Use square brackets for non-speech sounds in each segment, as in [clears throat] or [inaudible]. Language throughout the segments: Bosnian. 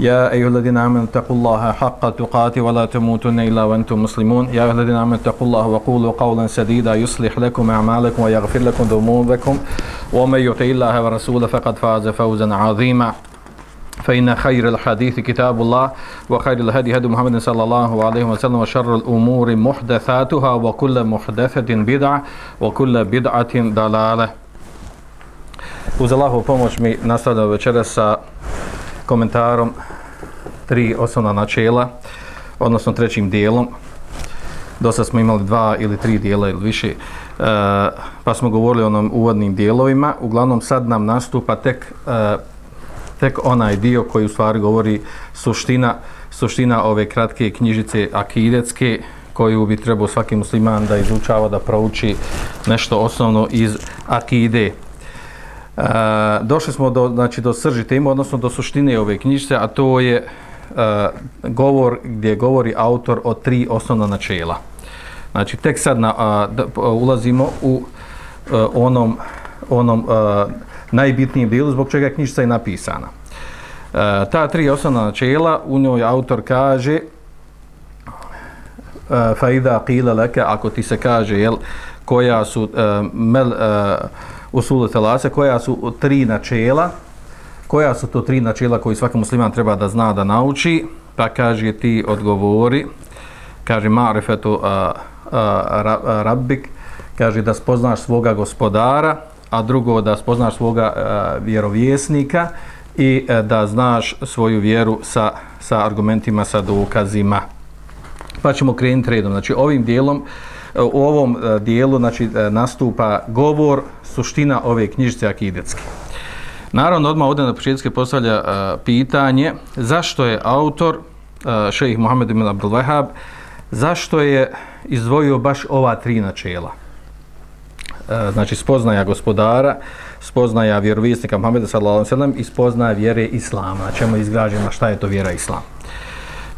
يا أيها الذين آمنوا اتقوا الله حق تقاته ولا تموتن إلا وأنتم مسلمون. يا أيها الذين آمنوا اتقوا الله وقولوا قولا سديدا يصلح لكم أعمالكم ويغفر لكم ذنوبكم. ومن يطع الله ورسوله فقد فاز فوزا عظيما. فإن خير الحديث كتاب الله وخير الهدي هدي محمد صلى الله عليه وسلم وشر الأمور محدثاتها وكل محدثة بدعة وكل بدعة ضلالة. Uz Allahovu pomoć mi nastavljamo večeras sa komentarom tri osnovna načela, odnosno trećim dijelom. Dosta smo imali dva ili tri dijela ili više, e, pa smo govorili o onom uvodnim dijelovima. Uglavnom sad nam nastupa tek, e, tek onaj dio koji u stvari govori suština, suština ove kratke knjižice akidetske, koju bi trebao svaki musliman da izučava, da prouči nešto osnovno iz akide. Uh, došli smo do, znači, do srži teme, odnosno do suštine ove knjižice, a to je uh, govor gdje govori autor o tri osnovna načela. Znači, tek sad na, uh, da, ulazimo u uh, onom, onom uh, najbitnijem dijelu zbog čega je knjižica i napisana. Uh, ta tri osnovna načela, u njoj autor kaže uh, faida qila leke, ako ti se kaže, jel, koja su uh, mel, uh, usulu telase, koja su tri načela, koja su to tri načela koji svaki musliman treba da zna da nauči, pa kaže ti odgovori, kaže ma'rifetu rabbik, kaže da spoznaš svoga gospodara, a drugo da spoznaš svoga a, vjerovjesnika i a, da znaš svoju vjeru sa, sa argumentima, sa dokazima. Pa ćemo krenuti redom. Znači ovim dijelom, E, u ovom e, dijelu znači, e, nastupa govor suština ove knjižice akidetske. Naravno, odmah ovdje na početku postavlja uh, pitanje zašto je autor, uh, šejih Muhammed ibn Abdul Wahab, zašto je izdvojio baš ova tri načela? Uh, znači, spoznaja gospodara, spoznaja vjerovisnika Muhammeda sallallahu sallam i spoznaja vjere Islama, na čemu je izgrađena šta je to vjera Islam.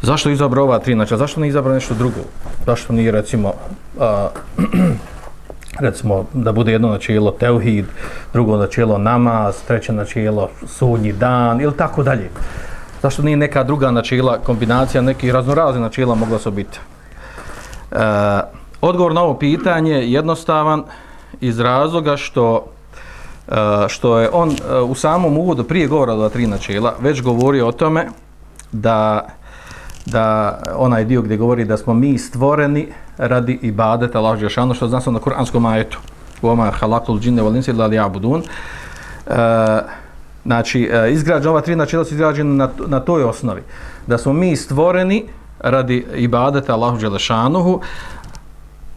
Zašto je izabrao ova tri načela? Zašto ne izabrao nešto drugo? Zašto nije, recimo, a, [clears throat] recimo da bude jedno načelo teuhid, drugo načelo namaz, treće načelo sudnji dan ili tako dalje. Zašto nije neka druga načela, kombinacija nekih raznoraznih načela mogla se biti? E, odgovor na ovo pitanje je jednostavan iz razloga što e, što je on e, u samom uvodu prije govora o tri načela već govori o tome da da onaj dio gdje govori da smo mi stvoreni radi ibadeta Allah Žešanu, što znači na kuranskom ajetu. U oma halakul džinne volinci lali abudun. E, znači, e, izgrađena ova tri načela su izgrađena na, na toj osnovi. Da smo mi stvoreni radi ibadeta Allahu Đelešanuhu.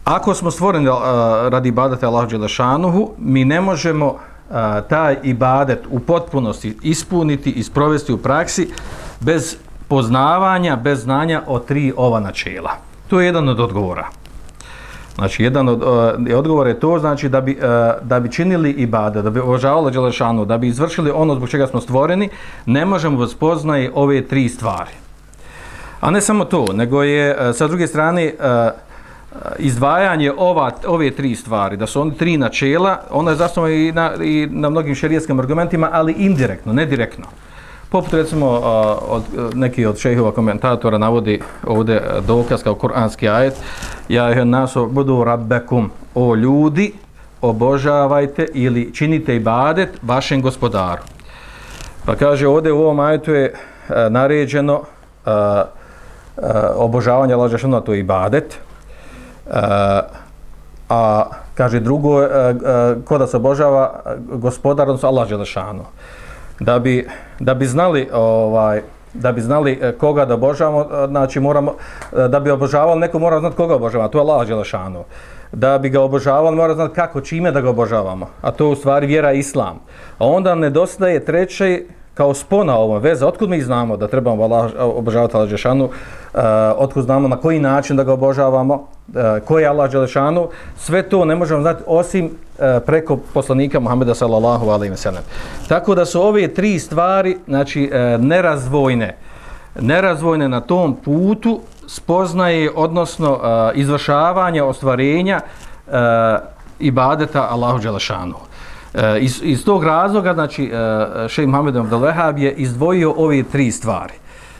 Ako smo stvoreni uh, radi ibadeta Allahu Đelešanuhu, mi ne možemo uh, taj ibadet u potpunosti ispuniti i sprovesti u praksi bez poznavanja bez znanja o tri ova načela. To je jedan od odgovora. Znači, jedan od eh, uh, odgovora je to, znači, da bi, uh, da bi činili ibada, da bi obožavali Đelešanu, da bi izvršili ono zbog čega smo stvoreni, ne možemo vas ove tri stvari. A ne samo to, nego je, uh, sa druge strane, uh, izdvajanje ova, ove tri stvari, da su oni tri načela, ono je zasnovano i na, i na mnogim šerijetskim argumentima, ali indirektno, ne direktno. Poput recimo od, neki od šehova komentatora navodi ovdje dokaz kao kuranski ajet Ja ih naso budu rabbekum o ljudi obožavajte ili činite ibadet vašem gospodaru. Pa kaže ovdje u ovom ajetu je e, naređeno e, e, a, a, obožavanje Allah to je ibadet. A, a kaže drugo, a, a, ko da se obožava gospodar, odnosno Allah Žešanu da bi, da bi znali ovaj da bi znali e, koga da obožavamo, e, znači moramo e, da bi obožavali neko mora znati koga obožavamo, to je Allah Đelešanu. Da bi ga obožavali mora znati kako, čime da ga obožavamo, a to je u stvari vjera islam. A onda nedostaje treće kao spona ovom veza, otkud mi znamo da trebamo Allah, obožavati Allah Đelešanu, uh, otkud znamo na koji način da ga obožavamo, eh, uh, koji je Allah Đelešanu, sve to ne možemo znati osim uh, preko poslanika Muhammeda sallallahu alaihi wa sallam. Tako da su ove tri stvari znači, uh, nerazvojne, nerazvojne na tom putu spoznaje, odnosno uh, izvršavanja, ostvarenja uh, ibadeta Allahu Đelešanu. E, iz, iz tog razloga, znači, e, šejh Muhammed Abdel je izdvojio ove tri stvari.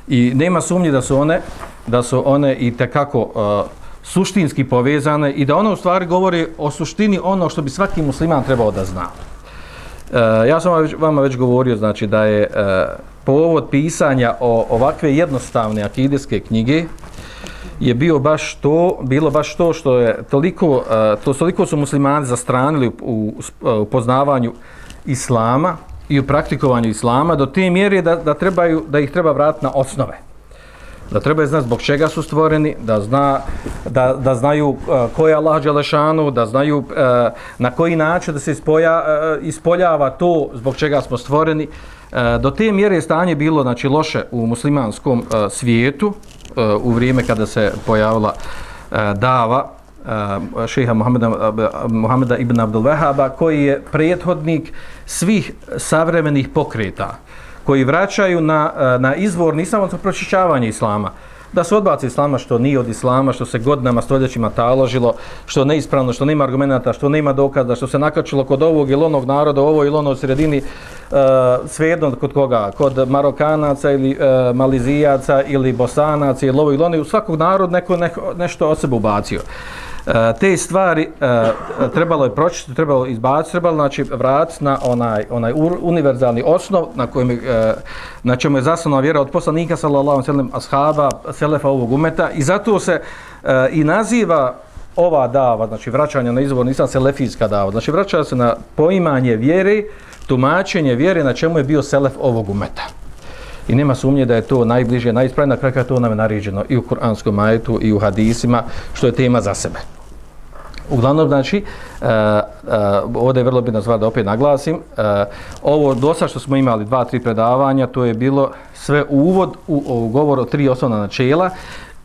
I nema sumnje da su one, da su one i tekako uh, suštinski povezane i da ono u stvari govori o suštini ono što bi svaki musliman trebao da zna. Uh, ja sam vama već, vama već govorio znači da je uh, povod pisanja o ovakve jednostavne akidijske knjige je bio baš to, bilo baš to što je toliko, eh, to toliko su muslimani zastranili u, u, eh, u poznavanju islama i u praktikovanju islama do te mjere da, da, trebaju, da ih treba vratiti na osnove. Da treba znati zbog čega su stvoreni, da, zna, da, da znaju uh, ko je Allah Đelešanu, da znaju uh, na koji način da se ispoja, uh, ispoljava to zbog čega smo stvoreni. Uh, do te mjere je stanje bilo znači, loše u muslimanskom uh, svijetu, u vrijeme kada se pojavila uh, dava uh, šeha Muhameda, uh, e, Muhameda ibn Abdul Wahaba, koji je prethodnik svih savremenih pokreta, koji vraćaju na, uh, na izvor, nisam od pročišćavanje islama, da se odbaci islama što nije od islama, što se godinama, stoljećima taložilo, što je neispravno, što nema argumenta, što nema dokaza, što se nakačilo kod ovog ili onog naroda, ovo ili ono u sredini, uh, svejedno kod koga, kod Marokanaca ili uh, Malizijaca ili Bosanaca ili ovo ili ono, u svakog narod neko, neko nešto od sebe ubacio. Uh, E, te stvari uh, trebalo je pročiti, trebalo izbaciti, trebalo znači vratiti na onaj, onaj univerzalni osnov na kojem uh, na čemu je zasnovana vjera od poslanika sallallahu alejhi ve sellem ashaba selefa ovog umeta i zato se uh, i naziva ova dava, znači vraćanje na izvor, nisam selefijska dava, znači vraća se na poimanje vjere, tumačenje vjere na čemu je bio selef ovog umeta. I nema sumnje da je to najbliže, najispravnije, na kraju to nam je naređeno i u kuranskom majetu i u hadisima, što je tema za sebe. Uglavnom, znači, uh, uh, ovdje je vrlo bitno stvar da opet naglasim, uh, ovo dosta što smo imali dva, tri predavanja, to je bilo sve uvod u, u govor o tri osnovna načela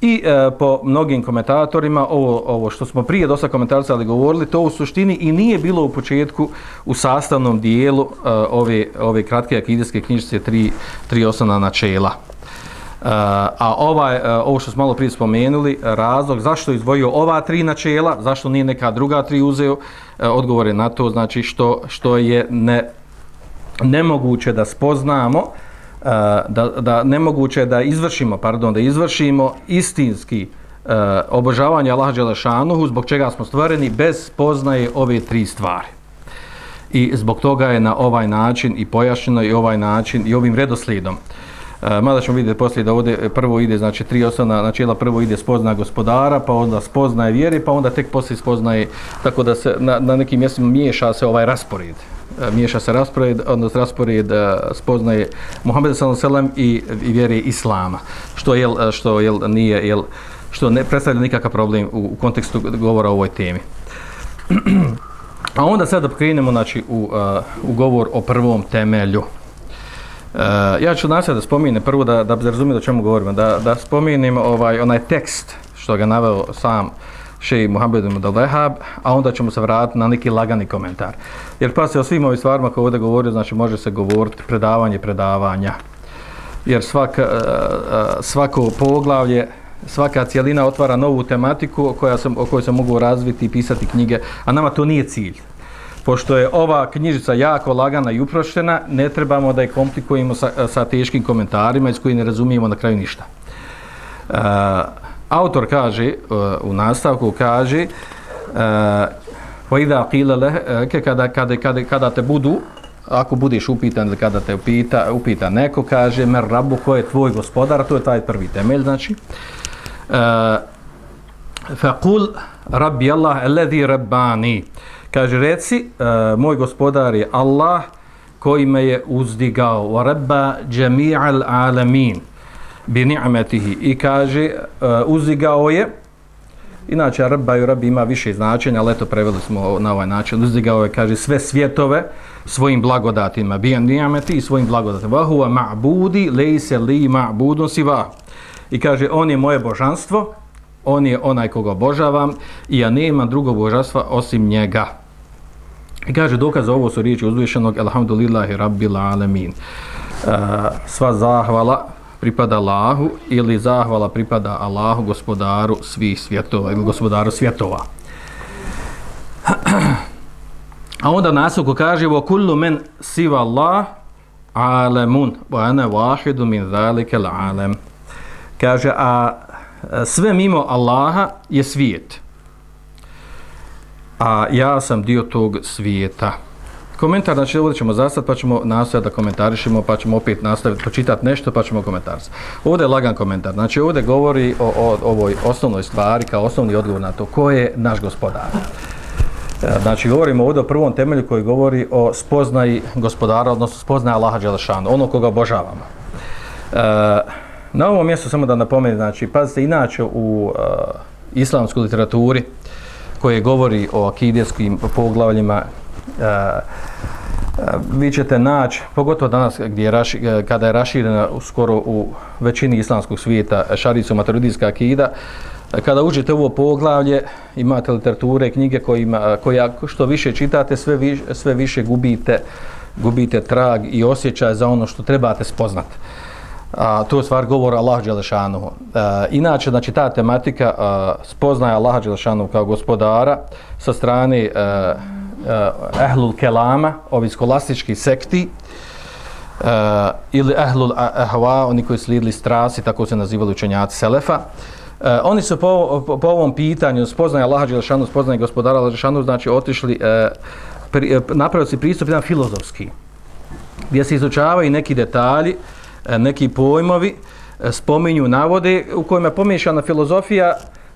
i uh, po mnogim komentatorima, ovo, ovo što smo prije dosta komentarca govorili, to u suštini i nije bilo u početku u sastavnom dijelu uh, ove, ove kratke akidijske knjižice tri, tri osnovna načela. A ovaj, e, ovo što smo malo prije spomenuli, razlog zašto izdvojio ova tri načela, zašto nije neka druga tri uzeo, e, odgovor je na to, znači što, što je ne, nemoguće da spoznamo, e, da, da nemoguće da izvršimo, pardon, da izvršimo istinski uh, obožavanje Allaha Đelešanuhu, zbog čega smo stvoreni, bez spoznaje ove tri stvari. I zbog toga je na ovaj način i pojašnjeno i ovaj način i ovim redoslijedom. Uh, Eh, mada ćemo vidjeti poslije da ovdje eh, prvo ide, znači tri osnovna načela, prvo ide spozna gospodara, pa onda spoznaje vjeri, pa onda tek poslije spoznaje, tako da se na, na nekim mjestima miješa se ovaj raspored. Eh, miješa se raspored, odnosno raspored e, spoznaje Muhammed s.a.v. i, i vjeri Islama, što, je, što je, nije, jel, što ne predstavlja nikakav problem u, u kontekstu govora o ovoj temi. [clears throat] A onda sad da krenemo znači, u, uh, u govor o prvom temelju. Uh, ja ću nasljed da spominem, prvo da, da razumijem o čemu govorimo, da, da spominem ovaj, onaj tekst što ga naveo sam šeji Muhammed ibn Vehab, a onda ćemo se vratiti na neki lagani komentar. Jer pa se o svim ovim stvarima koje ovdje govorio, znači može se govoriti predavanje predavanja. Jer svaka, uh, eh, eh, svako poglavlje, svaka cijelina otvara novu tematiku koja sam, o kojoj se mogu razviti i pisati knjige, a nama to nije cilj pošto je ova knjižica jako lagana i uproštena, ne trebamo da je komplikujemo sa, sa teškim komentarima iz koji ne razumijemo na kraju ništa. Uh, autor kaže, e, u nastavku kaže, uh, qila leke, kada, kada, kada, kada te budu, ako budeš upitan ili kada te upita, upita neko, kaže, mer rabu, ko je tvoj gospodar, to je taj prvi temelj, znači. Uh, faqul rabbi Allah, alladhi rabbani. Kaže, reci, uh, moj gospodar je Allah koji me je uzdigao. Wa rabba jami'al alamin bi ni'metihi. I kaže, uh, uzdigao je Inače, Rabba i Rabbi ima više značenja, ali eto, preveli smo na ovaj način. Uzdigao je, kaže, sve svjetove svojim blagodatima. bi ni'meti i svojim blagodatima. Vahuva ma'budi, lejse li ma'budun siva. I kaže, on je moje božanstvo, on je onaj koga obožavam i ja nema drugog božanstva osim njega. I kaže, dokaz ovo su riječi uzvišenog, alhamdulillahi rabbil alemin. Uh, e, sva zahvala pripada Allahu ili zahvala pripada Allahu, gospodaru svih svjetova ili gospodaru svjetova. [clears throat] A onda nasoko kaže wa kullu men siva Allah alemun wa ana wahidu min zalike alem. Kaže a sve mimo Allaha je svijet. A ja sam dio tog svijeta. Komentar, znači ovdje ćemo zastati pa ćemo nastaviti da komentarišemo pa ćemo opet nastaviti počitati nešto pa ćemo komentarisati. Ovdje je lagan komentar. Znači ovdje govori o, o, ovoj osnovnoj stvari kao osnovni odgovor na to ko je naš gospodar. E, znači govorimo ovdje o prvom temelju koji govori o spoznaji gospodara, odnosno spoznaja Allaha Đelešanu, ono koga obožavamo. E, na ovom mjestu samo da napomenem, znači pazite inače u e, islamskoj literaturi koje govori o akidijskim poglavljima e, e, vi ćete naći, pogotovo danas gdje je raši, e, kada je raširena skoro u većini islamskog svijeta šaricu maturidijska akida, kada uđete u ovo poglavlje, imate literature, knjige kojima, koja što više čitate, sve više, sve više gubite, gubite trag i osjećaj za ono što trebate spoznati. A, to je stvar govora Allah Đelešanuhu. A, inače, znači, ta tematika a, spoznaje Allah Đelešanuhu kao gospodara sa strane a, uh, ehlul kelama, ovi skolastički sekti, uh, ili ehlul ahva, oni koji slijedili strasi, tako se nazivali učenjaci Selefa. Uh, oni su po, po, po ovom pitanju spoznaje Allaha Đelešanuhu, spoznaje gospodara Allaha Đelešanuhu, znači otišli, uh, pri, napravili se pristup jedan filozofski, gdje se izučavaju neki detalji, E, neki pojmovi, e, spominju navode u kojima je pomiješana filozofija,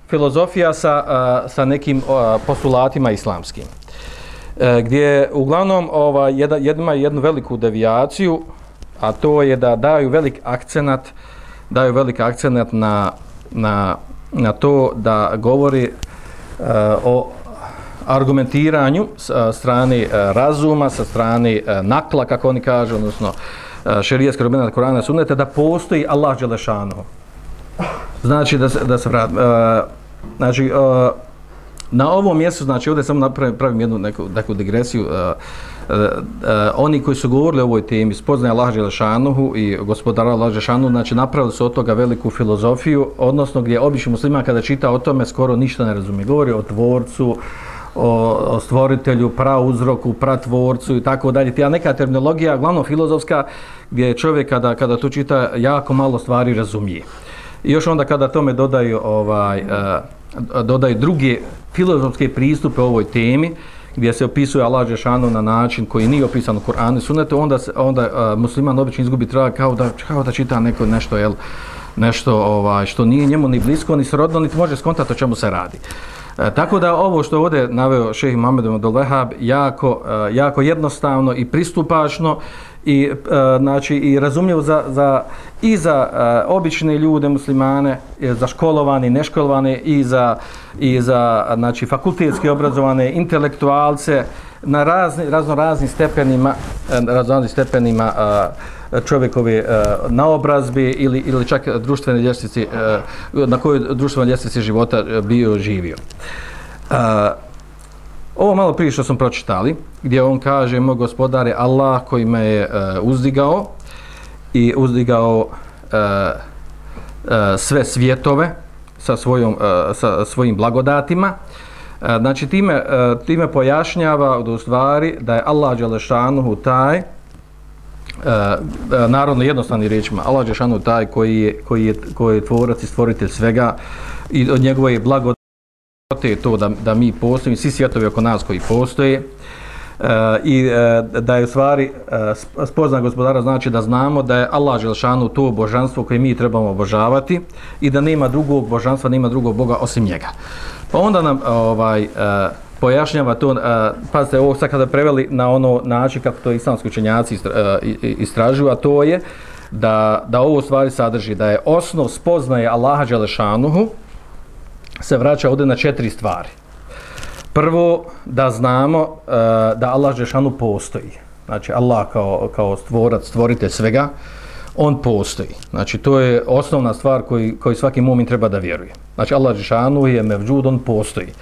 filozofija sa, e, sa nekim postulatima islamskim. Gdje uglavnom ova jedna jedna jednu veliku devijaciju a to je da daju velik akcenat daju velik akcenat na, na, na to da govori uh, o argumentiranju sa strane uh, razuma, sa strane uh, nakla, kako oni kažu, odnosno uh, šerijetske robina Korana sunnete, da postoji Allah Đelešanu. Znači da se, da se vrat, uh, znači, uh, Na ovom mjestu, znači ovdje samo napravim, pravim jednu neku, neku digresiju, uh, uh, uh, oni koji su govorili o ovoj temi, spoznaje Allah Želešanuhu i gospodara Allah Želešanuhu, znači napravili su od toga veliku filozofiju, odnosno gdje obični muslima kada čita o tome skoro ništa ne razumije. Govori o tvorcu, o stvoritelju, pra uzroku, pra tvorcu i tako dalje. Tija neka terminologija, glavno filozofska, gdje čovjek kada, kada to čita jako malo stvari razumije. I još onda kada tome dodaju ovaj, eh, dodaju druge filozofske pristupe ovoj temi, gdje se opisuje Allah Žešanu na način koji nije opisan u Koranu i Sunnetu, onda, onda uh, musliman obično izgubi trag kao da, kao da čita neko nešto, jel, nešto ovaj, što nije njemu ni blisko, ni srodno, niti može skontati o čemu se radi. E, tako da ovo što ovdje naveo šehi Mohamed Abdul jako, e, jako jednostavno i pristupačno i e, znači i razumljivo za, za i za e, obične ljude muslimane e, za školovane neškolovane i za i za znači fakultetski obrazovane intelektualce na razni razno raznim stepenima razno raznim stepenima e, čovjekove e, naobrazbe ili ili čak društvene ljestvice e, na kojoj društvene ljestvice života e, bio živio. Uh, Ovo malo prije što sam pročitali, gdje on kaže, moj gospodare, Allah koji me je uh, uzdigao i uzdigao uh, uh, sve svjetove sa, svojom, uh, sa svojim blagodatima. Znači, time, time pojašnjava u stvari da je Allah Đelešanuhu taj, E, e, narodno jednostavnim riječima, Allah Đalešanuhu taj koji je, koji, je, koji je tvorac i stvoritelj svega i od njegove blagodat je to da, da mi postojimo, svi svjetovi oko nas koji postoje, uh, i uh, da je u stvari uh, spoznan gospodara znači da znamo da je Allah Želšanu to božanstvo koje mi trebamo obožavati i da nema drugog božanstva, nema drugog Boga osim njega. Pa onda nam ovaj uh, pojašnjava to, uh, pazite, ovo sad kada preveli na ono način kako to islamski učenjaci istražuju, a to je da, da ovo stvari sadrži, da je osnov spoznaje Allaha Đelešanuhu, se vraća ovdje na četiri stvari. Prvo, da znamo uh, da Allah Đelešanu postoji. Znači, Allah kao, kao stvorac, stvoritelj svega, on postoji. Znači, to je osnovna stvar koji, koji svaki mumin treba da vjeruje. Znači, Allah Đelešanu je mevđud, on postoji.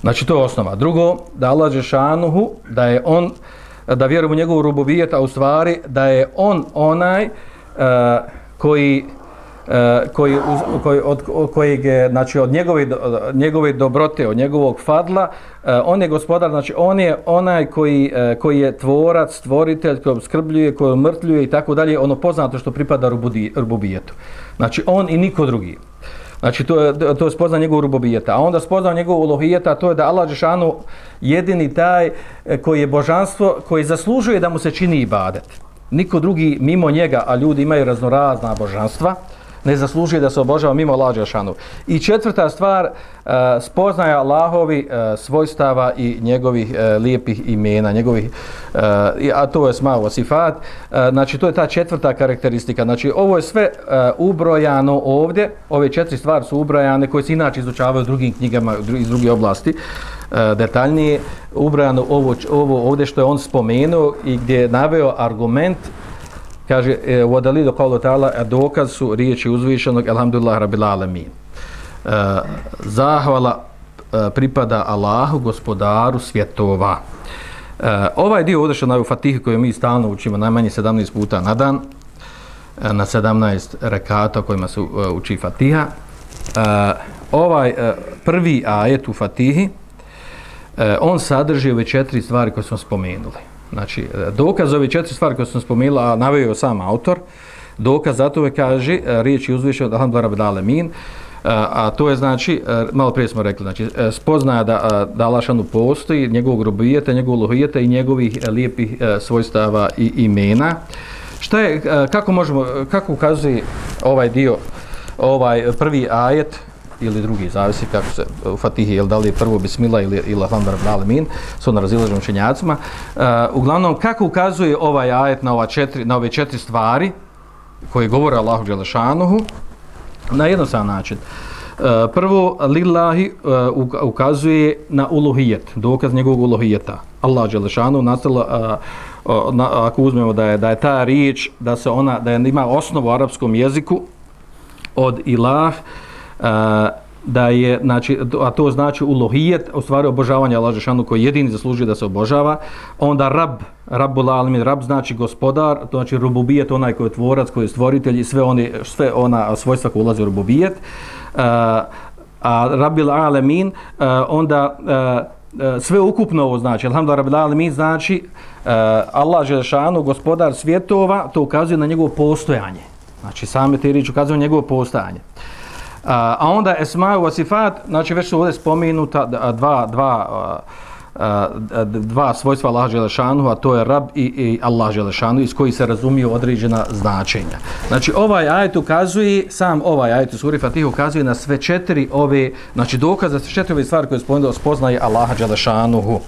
Znači, to je osnova. Drugo, da Allah Žešanu, da je on, da vjerujemo u njegovu rububijet, a u stvari da je on onaj uh, koji eh, koji, koji, od, kojeg je, znači od njegove, njegove dobrote, od njegovog fadla, eh, on je gospodar, znači on je onaj koji, koji je tvorac, stvoritelj, koji obskrbljuje, koji mrtljuje i tako dalje, ono poznato što pripada rububijetu. Znači on i niko drugi. Znači to je, to je spozna njegovu rubobijeta. A onda spozna njegovu ulohijeta, to je da Allah Žešanu jedini taj e, koji je božanstvo, koji zaslužuje da mu se čini ibadet. Niko drugi mimo njega, a ljudi imaju raznorazna božanstva, ne zaslužuje da se obožava mimo Allah Đelšanu. I četvrta stvar, uh, spoznaja Allahovi uh, svojstava i njegovih uh, lijepih imena, njegovih, uh, a to je smao sifat, uh, znači to je ta četvrta karakteristika. Znači ovo je sve uh, ubrojano ovdje, ove četiri stvari su ubrojane koje se inače izučavaju u drugim knjigama iz druge oblasti, detaljnije ubrojano ovo, ovo ovdje što je on spomenuo i gdje je naveo argument kaže e, u adalidu kaulu ta'ala a dokaz su riječi uzvišenog alhamdulillah rabbil alamin. E, zahvala e, pripada Allahu gospodaru svjetova. E, ovaj dio ovdje što na fatihi koju mi stalno učimo najmanje 17 puta na dan e, na 17 rekata kojima se e, uči fatiha. E, ovaj e, prvi ajet u fatihi e, on sadrži ove četiri stvari koje smo spomenuli. Znači, e, dokaz ove četiri stvari koje sam spomenula, a navio sam autor, dokaz za to je, kaže, riječi riječ je uzvišao od Alhamdulillah Rabbi a, e, a to je znači, e, malo prije smo rekli, znači, spoznaja da, da Alašanu postoji, njegovog robijeta, njegovog lohijeta i njegovih lijepih svojstava i imena. Šta je, kako možemo, kako ukazuje ovaj dio, ovaj prvi ajet, ili drugi, zavisi kako se u Fatihi, jel da li je prvo Bismila ili, ili Alhamdulillah Alamin, su na razilaženom učenjacima. Uh, uglavnom, kako ukazuje ovaj ajet na, ova četiri, na ove četiri stvari koje govore Allahu Đelešanuhu? Na jednostavan način. Uh, prvo, lillahi uh, ukazuje na uluhijet, dokaz njegovog uluhijeta. Allah Đelešanu nastala, uh, uh, na, ako uzmemo da je, da je ta riječ, da se ona, da je, ima osnovu u arapskom jeziku od ilah, Eh, da je, znači, a to znači ulohijet, u stvari obožavanje Allah Žešanu koji jedini zaslužuje da se obožava, onda rab, rabbul alamin, rab znači gospodar, to znači rububijet, onaj koji je tvorac, koji je stvoritelj i sve, oni, sve ona svojstva koja ulaze u rububijet, eh, a, a rabbil alamin, a, onda a, sve ukupno ovo znači, alhamdulillah rabbil alamin znači a, Allah Žešanu, gospodar svjetova, to ukazuje na njegovo postojanje. Znači, same te riječi ukazuju na njegovo postojanje. A, a onda esma wa sifat, znači već su ovdje spomenuta dva, dva, a, dva svojstva Allaha Želešanu, a to je Rab i, i Allah Želešanu, iz koji se razumiju određena značenja. Znači ovaj ajet ukazuje, sam ovaj ajet u suri Fatih ukazuje na sve četiri ove, znači dokaz za sve četiri ove stvari koje je spomenuo, spoznaje Allaha Želešanu.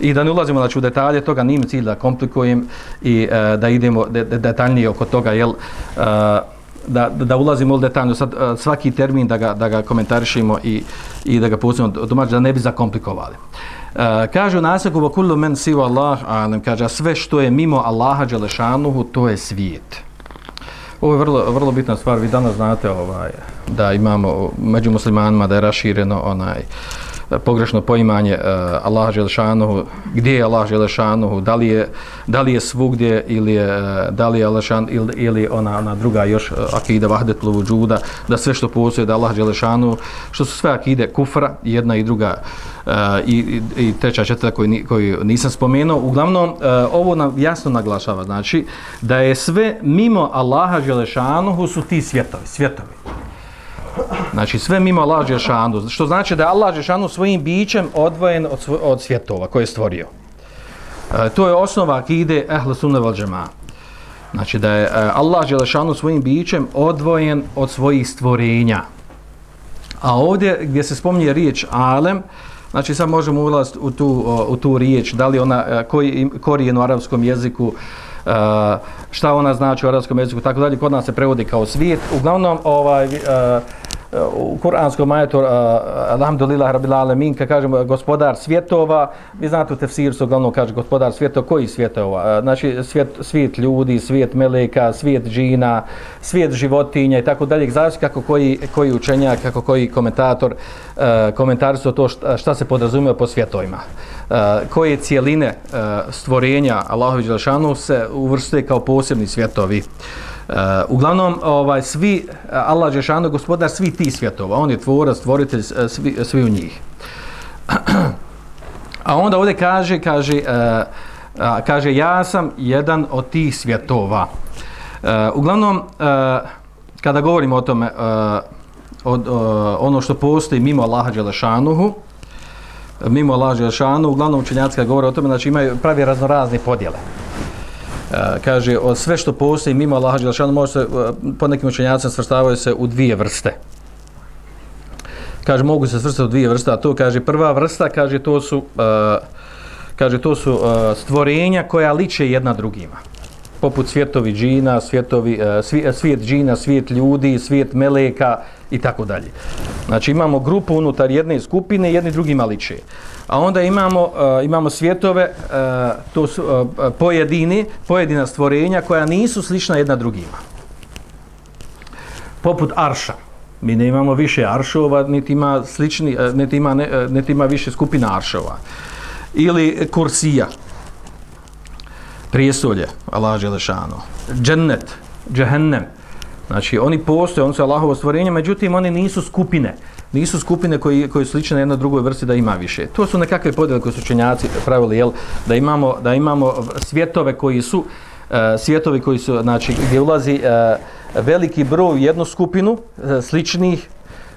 I da ne ulazimo znači, u detalje toga, nije cilj da komplikujem i e, da idemo de, de, detaljnije oko toga, jel, e, da, da ulazimo u detaljno sad e, svaki termin da ga, da ga komentarišemo i, i da ga pustimo domaći da ne bi zakomplikovali. Uh, kaže u nasaku wa kullu men siva Allah alim kaže sve što je mimo Allaha dželešanuhu to je svijet. Ovo je vrlo, vrlo bitna stvar, vi danas znate ovaj, da imamo među muslimanima da je rašireno onaj uh, pogrešno poimanje uh, Allaha Želešanuhu, gdje je Allah Želešanuhu, da li je, da li je svugdje ili je, eh, da li je Alešan, ili, ili ona, ona druga još uh, akida vahdet džuda, da sve što postoje da Allah Želešanuhu, što su sve akide kufra, jedna i druga uh, i, i, i treća četvrta koju, koju nisam spomenuo. Uglavnom, uh, ovo nam jasno naglašava, znači da je sve mimo Allaha Želešanuhu su ti svjetovi, svjetovi. Znači sve mimo Allah Žešanu, što znači da je Allah Žešanu svojim bićem odvojen od, svoj, od svjetova koje je stvorio. E, to je osnova akide Ehle Sunne Val Džema. Znači da je e, Allah Žešanu svojim bićem odvojen od svojih stvorenja. A ovdje gdje se spominje riječ Alem, znači sad možemo ulaziti u tu, u tu riječ, da li ona, e, koji korijen u arapskom jeziku, Uh, šta ona znači u arabskom jeziku, tako dalje, kod nas se prevodi kao svijet. Uglavnom, ovaj, uh, u kuranskom ajetu alhamdulillah rabbil alamin kad kažemo gospodar svjetova vi znate u tefsiru se uglavnom kaže gospodar svjetova koji svjetova? Znači svijet, svijet ljudi svijet meleka svijet džina svijet životinja i tako dalje. Zavisi kako koji koji učenjak kako koji komentator uh, komentari su to šta, šta se podrazumijeva po svjetovima. Koje cijeline stvorenja Allahovi Đelšanu se uvrste kao posebni svjetovi? uh, Uh, uglavnom, ovaj, svi, eh, Allah Žešano, gospodar svi ti svjetova, on je tvorac, stvoritelj eh, svi, svi u njih. [clears throat] A onda ovdje kaže, kaže, uh, kaže, ja sam jedan od tih svjetova. Uh, uglavnom, uh, kada govorimo o tome, uh, od, uh, ono što postoji mimo Allaha Đelešanuhu, mimo Allaha Đelešanuhu, uglavnom učenjaci kada govore o tome, znači imaju pravi raznorazne podjele kaže o sve što postoji mimo Allaha dželle može se po nekim učenjacima svrstavaju se u dvije vrste. Kaže mogu se svrstati u dvije vrste, a to kaže prva vrsta kaže to su uh, kaže to su uh, stvorenja koja liče jedna drugima. Poput svjetovi džina, svjetovi uh, svijet džina, svijet ljudi, svijet meleka i tako dalje. Znači imamo grupu unutar jedne skupine, jedni drugima liče. A onda imamo uh, imamo svjetove, uh, to su uh, pojedini, pojedina stvorenja koja nisu slična jedna drugima. Poput arša. Mi ne imamo više aršova, niti ima slični, uh, niti ima, ne, uh, niti ima više skupina aršova. Ili kursija. Prijestolje, Allah Želešano. Džennet, džehennem. Znači, oni postoje, oni su Allahovo stvorenje, međutim, oni nisu skupine nisu skupine koji koji su slične jednoj drugoj vrsti da ima više. To su nekakve podjele koje su učenjaci pravili, jel, da imamo da imamo svjetove koji su uh, svjetovi koji su znači gdje ulazi uh, veliki broj u jednu skupinu uh, sličnih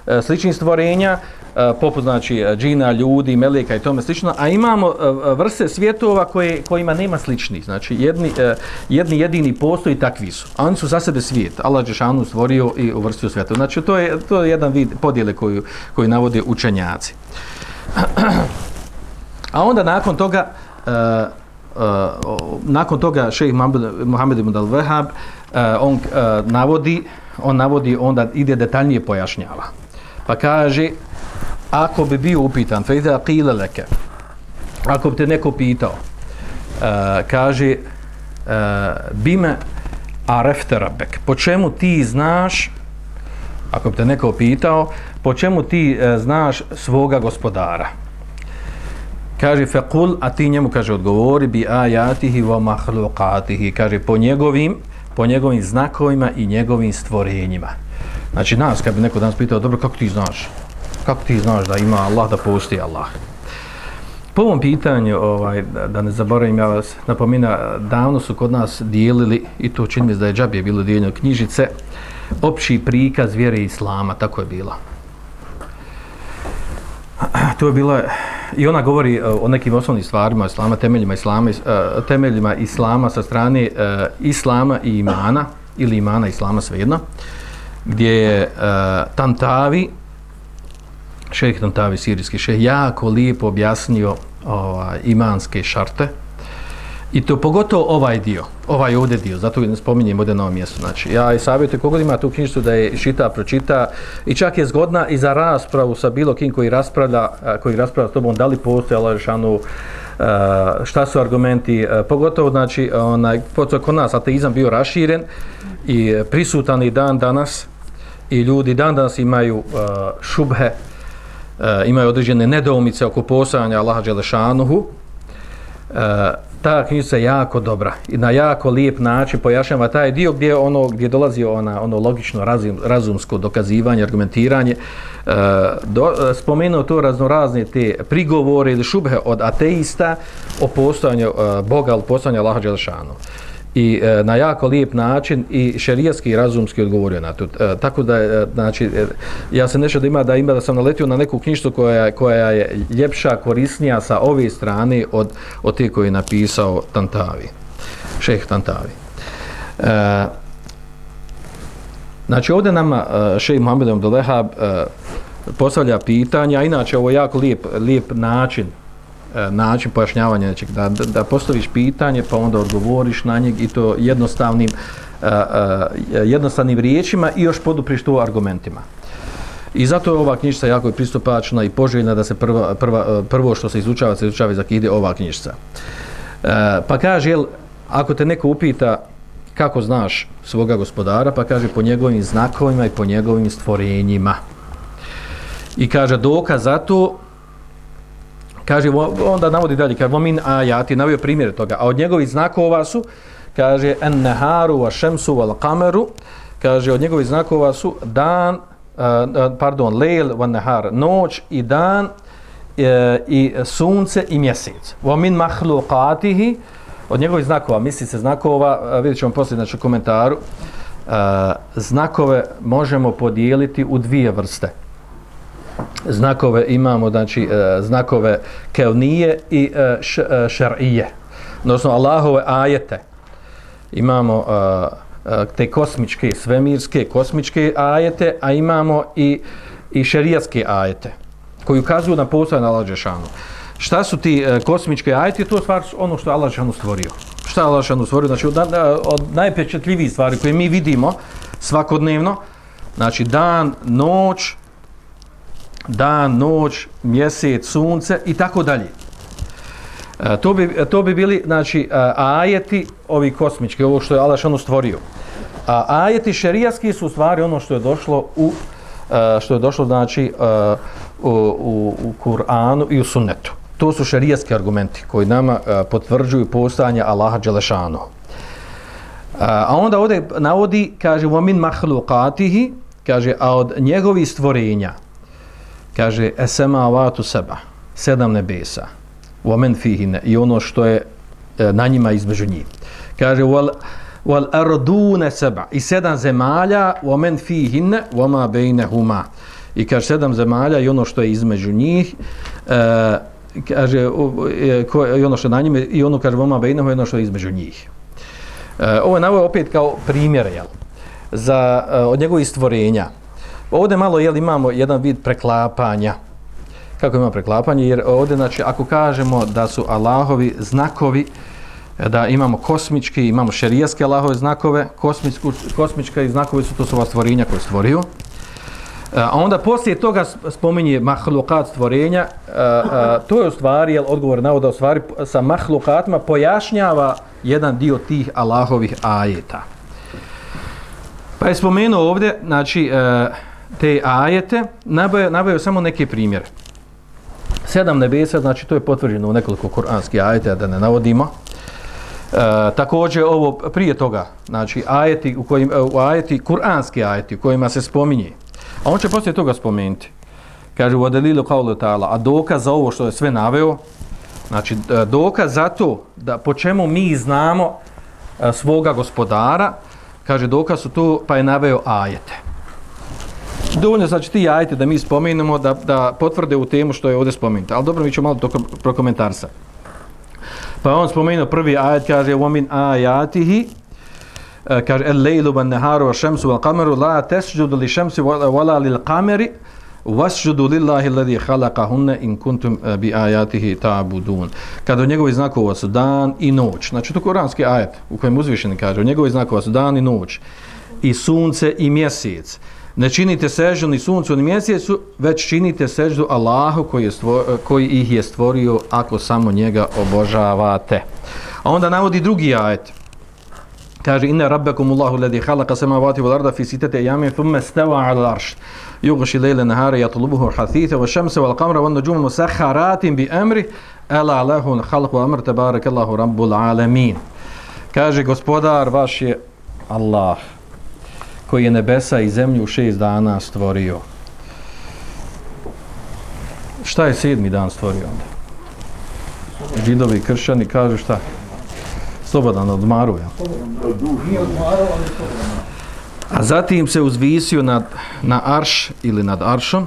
uh, sličnih stvorenja Eh, poput znači eh, džina, ljudi, meleka i tome slično, a imamo eh, vrste svjetova koje, kojima nema sličnih. Znači jedni, jedni jedini postoji takvi su. A oni su za sebe svijet. Allah Đešanu stvorio i uvrstio svijetu. Znači to je, to je jedan vid podjele koju, koju navode učenjaci. [clears throat] A onda nakon toga uh, nakon toga šejh Muhammed ibn al-Wahhab uh, on uh, navodi on navodi onda ide detaljnije pojašnjava. Pa kaže ako bi bio upitan, fe iza qila leke, ako bi te neko pitao, uh, kaže, eh, uh, bime arefte rabek, po čemu ti znaš, ako bi te neko pitao, po čemu ti uh, znaš svoga gospodara? Kaže, fekul, a ti njemu, kaže, odgovori, bi ajatihi wa mahlukatihi, kaže, po njegovim, po njegovim znakovima i njegovim stvorenjima. Znači, nas, kad bi neko danas pitao, dobro, kako ti znaš? Kako ti znaš da ima Allah, da postoji Allah? Po ovom pitanju, ovaj, da ne zaboravim, ja vas napomina, davno su kod nas dijelili, i to čini mi da je džabije bilo dijeljeno knjižice, opći prikaz vjere Islama, tako je bilo. To je bila, i ona govori e, o nekim osnovnim stvarima Islama, temeljima Islama, e, temeljima Islama sa strane e, Islama i imana, ili imana Islama svejedno, gdje je Tantavi, šejh Tantavi sirijski šejh jako lijepo objasnio ovaj, imanske šarte. I to pogotovo ovaj dio ovaj ovdje dio, zato ne spominjem ovdje na ovom mjestu. Znači, ja i savjetujem kogod ima tu knjižicu da je šita, pročita i čak je zgodna i za raspravu sa bilo kim koji raspravlja koji raspravlja s tobom, da li postoje Allah Žešanu šta su argumenti pogotovo znači onaj, kod nas ateizam bio raširen i prisutan i dan danas i ljudi dan danas imaju šubhe e, imaju određene nedoumice oko postojanja Allaha Đelešanuhu, e, ta knjižica je jako dobra i na jako lijep način pojašnjava taj dio gdje ono gdje dolazi ona ono logično razum, razumsko dokazivanje, argumentiranje. E, do, spomenuo to raznorazne te prigovore ili šubhe od ateista o postojanju e, Boga, o postojanju Allaha Đelešanuhu i e, na jako lijep način i šerijski i razumski odgovorio na to. E, tako da e, znači e, ja se nešto da ima da ima da sam naletio na neku knjištu koja koja je ljepša, korisnija sa ove strane od od te koje je napisao Tantavi. Šejh Tantavi. E, znači ovdje nama e, šeh Muhammed Abdul e, postavlja pitanja, inače ovo je jako lijep, lijep način E, način pojašnjavanja znači da, da, da postaviš pitanje pa onda odgovoriš na njeg i to jednostavnim uh, uh, jednostavnim riječima i još podupriš to argumentima I zato je ova knjižica jako pristupačna i poželjna da se prva, prva, prvo što se izučava, se izučava iz akide ova knjižica. E, pa kaže, jel, ako te neko upita kako znaš svoga gospodara, pa kaže po njegovim znakovima i po njegovim stvorenjima. I kaže dokaz za to, kaže, onda navodi dalje, kaže, vomin ajati, navio primjer toga, a od njegovih znakova su, kaže, en neharu wa šemsu wal kameru, kaže, od njegovih znakova su dan, uh, pardon, lejl wa nehar, noć i dan, uh, i sunce i mjesec. Vomin mahlukatihi, od njegovih znakova, misli se znakova, vidjet ćemo poslije znači, komentaru, uh, znakove možemo podijeliti u dvije vrste. Znakove imamo, znači, e, znakove kevnije i uh, š, e, šarije. Odnosno, Allahove ajete. Imamo te kosmičke, svemirske, kosmičke ajete, a imamo i, i šerijatske ajete, koji ukazuju na posao na Lađešanu. Šta su ti kosmičke ajete? To je stvar ono što je Allah Žešanu stvorio. Šta je Allah Žešanu stvorio? Znači, od, od najpečetljivijih stvari koje mi vidimo svakodnevno, znači dan, noć, dan, noć, mjesec, sunce i tako dalje. E, to bi, to bi bili znači, ajeti ovi kosmički, ovo što je Allah Žešanu stvorio. A ajeti šerijaski su stvari ono što je došlo u što je došlo znači u, u, u Kur'anu i u sunnetu. To su šerijatski argumenti koji nama uh, potvrđuju postojanje Allaha Đelešanu. Uh, a onda ovdje navodi, kaže, وَمِنْ مَحْلُقَاتِهِ kaže, a od njegovih stvorenja, kaže esema avatu seba, sedam nebesa, u amen fihine, i ono što je e, na njima između njih. Kaže, wal, wal ardune seba, i sedam zemalja, u amen fihine, u ama. I kaže, sedam zemalja, i ono što je između njih, e, kaže, e, ko, i ono što je na njima, i ono kaže, wa ma ono što je između njih. E, ovo je navoj opet kao primjer, jel? za uh, od njegovih stvorenja. Ovdje malo jel, imamo jedan vid preklapanja. Kako ima preklapanje? Jer ovdje, znači, ako kažemo da su Allahovi znakovi, da imamo kosmički, imamo šerijaske Allahove znakove, kosmička i znakovi su to su ova stvorenja koje stvorio, e, A onda poslije toga spominje mahlukat stvorenja, a, a, to je u stvari, jel, odgovor na u stvari sa mahlukatima pojašnjava jedan dio tih Allahovih ajeta. Pa je spomenuo ovdje, znači, e, te ajete, nabavio samo neke primjere. Sedam nebesa, znači to je potvrđeno u nekoliko kuranskih ajeta, da ne navodimo. E, također ovo prije toga, znači ajeti u kojim e, u ajeti kuranski ajeti u kojima se spominje A on će poslije toga spomenuti. Kaže u Adelilu Kaulu Ta'ala, a dokaz za ovo što je sve naveo, znači e, dokaz za to da po čemu mi znamo e, svoga gospodara, kaže dokaz su to, pa je naveo ajete Dovoljno znači ti ajete da mi spomenemo, da, da potvrde u temu što je ovdje spomenuto. Ali dobro, mi ćemo malo to prokomentarsa. Pa on spomenuo prvi ajet, kaže, وَمِنْ آيَاتِهِ kaže el lejlu ban neharu wa šemsu wa kameru la tesđudu li šemsi wa la lil kameri wasjudu lillahi alladhi khalaqahunna in kuntum bi ayatihi ta'budun kada njegovi znakovi su dan i noć znači to kuranski ajet u kojem uzvišeni kaže njegovi znakovi su dan i noć i sunce i mjesec ne činite seždu ni suncu ni mjesecu već činite seždu Allahu koji, je stvo, koji ih je stvorio ako samo njega obožavate. A onda navodi drugi ajet. Kaže inna rabbakum Allahu alladhi khalaqa samawati wal arda fi sitati ayamin thumma istawa 'ala al-'arsh. Yughshi layla nahara yatlubuhu hathitha wa shamsa wal qamara wan nujuma musakhkharatin bi amri. Ala lahu al-khalq wa amr. Tabarakallahu rabbul alamin. Kaže gospodar vaš je Allah koji je nebesa i zemlju šest dana stvorio šta je sedmi dan stvorio onda židovi kršćani kažu šta slobodan odmaruje. A zatim se uzvisio nad, na arš ili nad aršom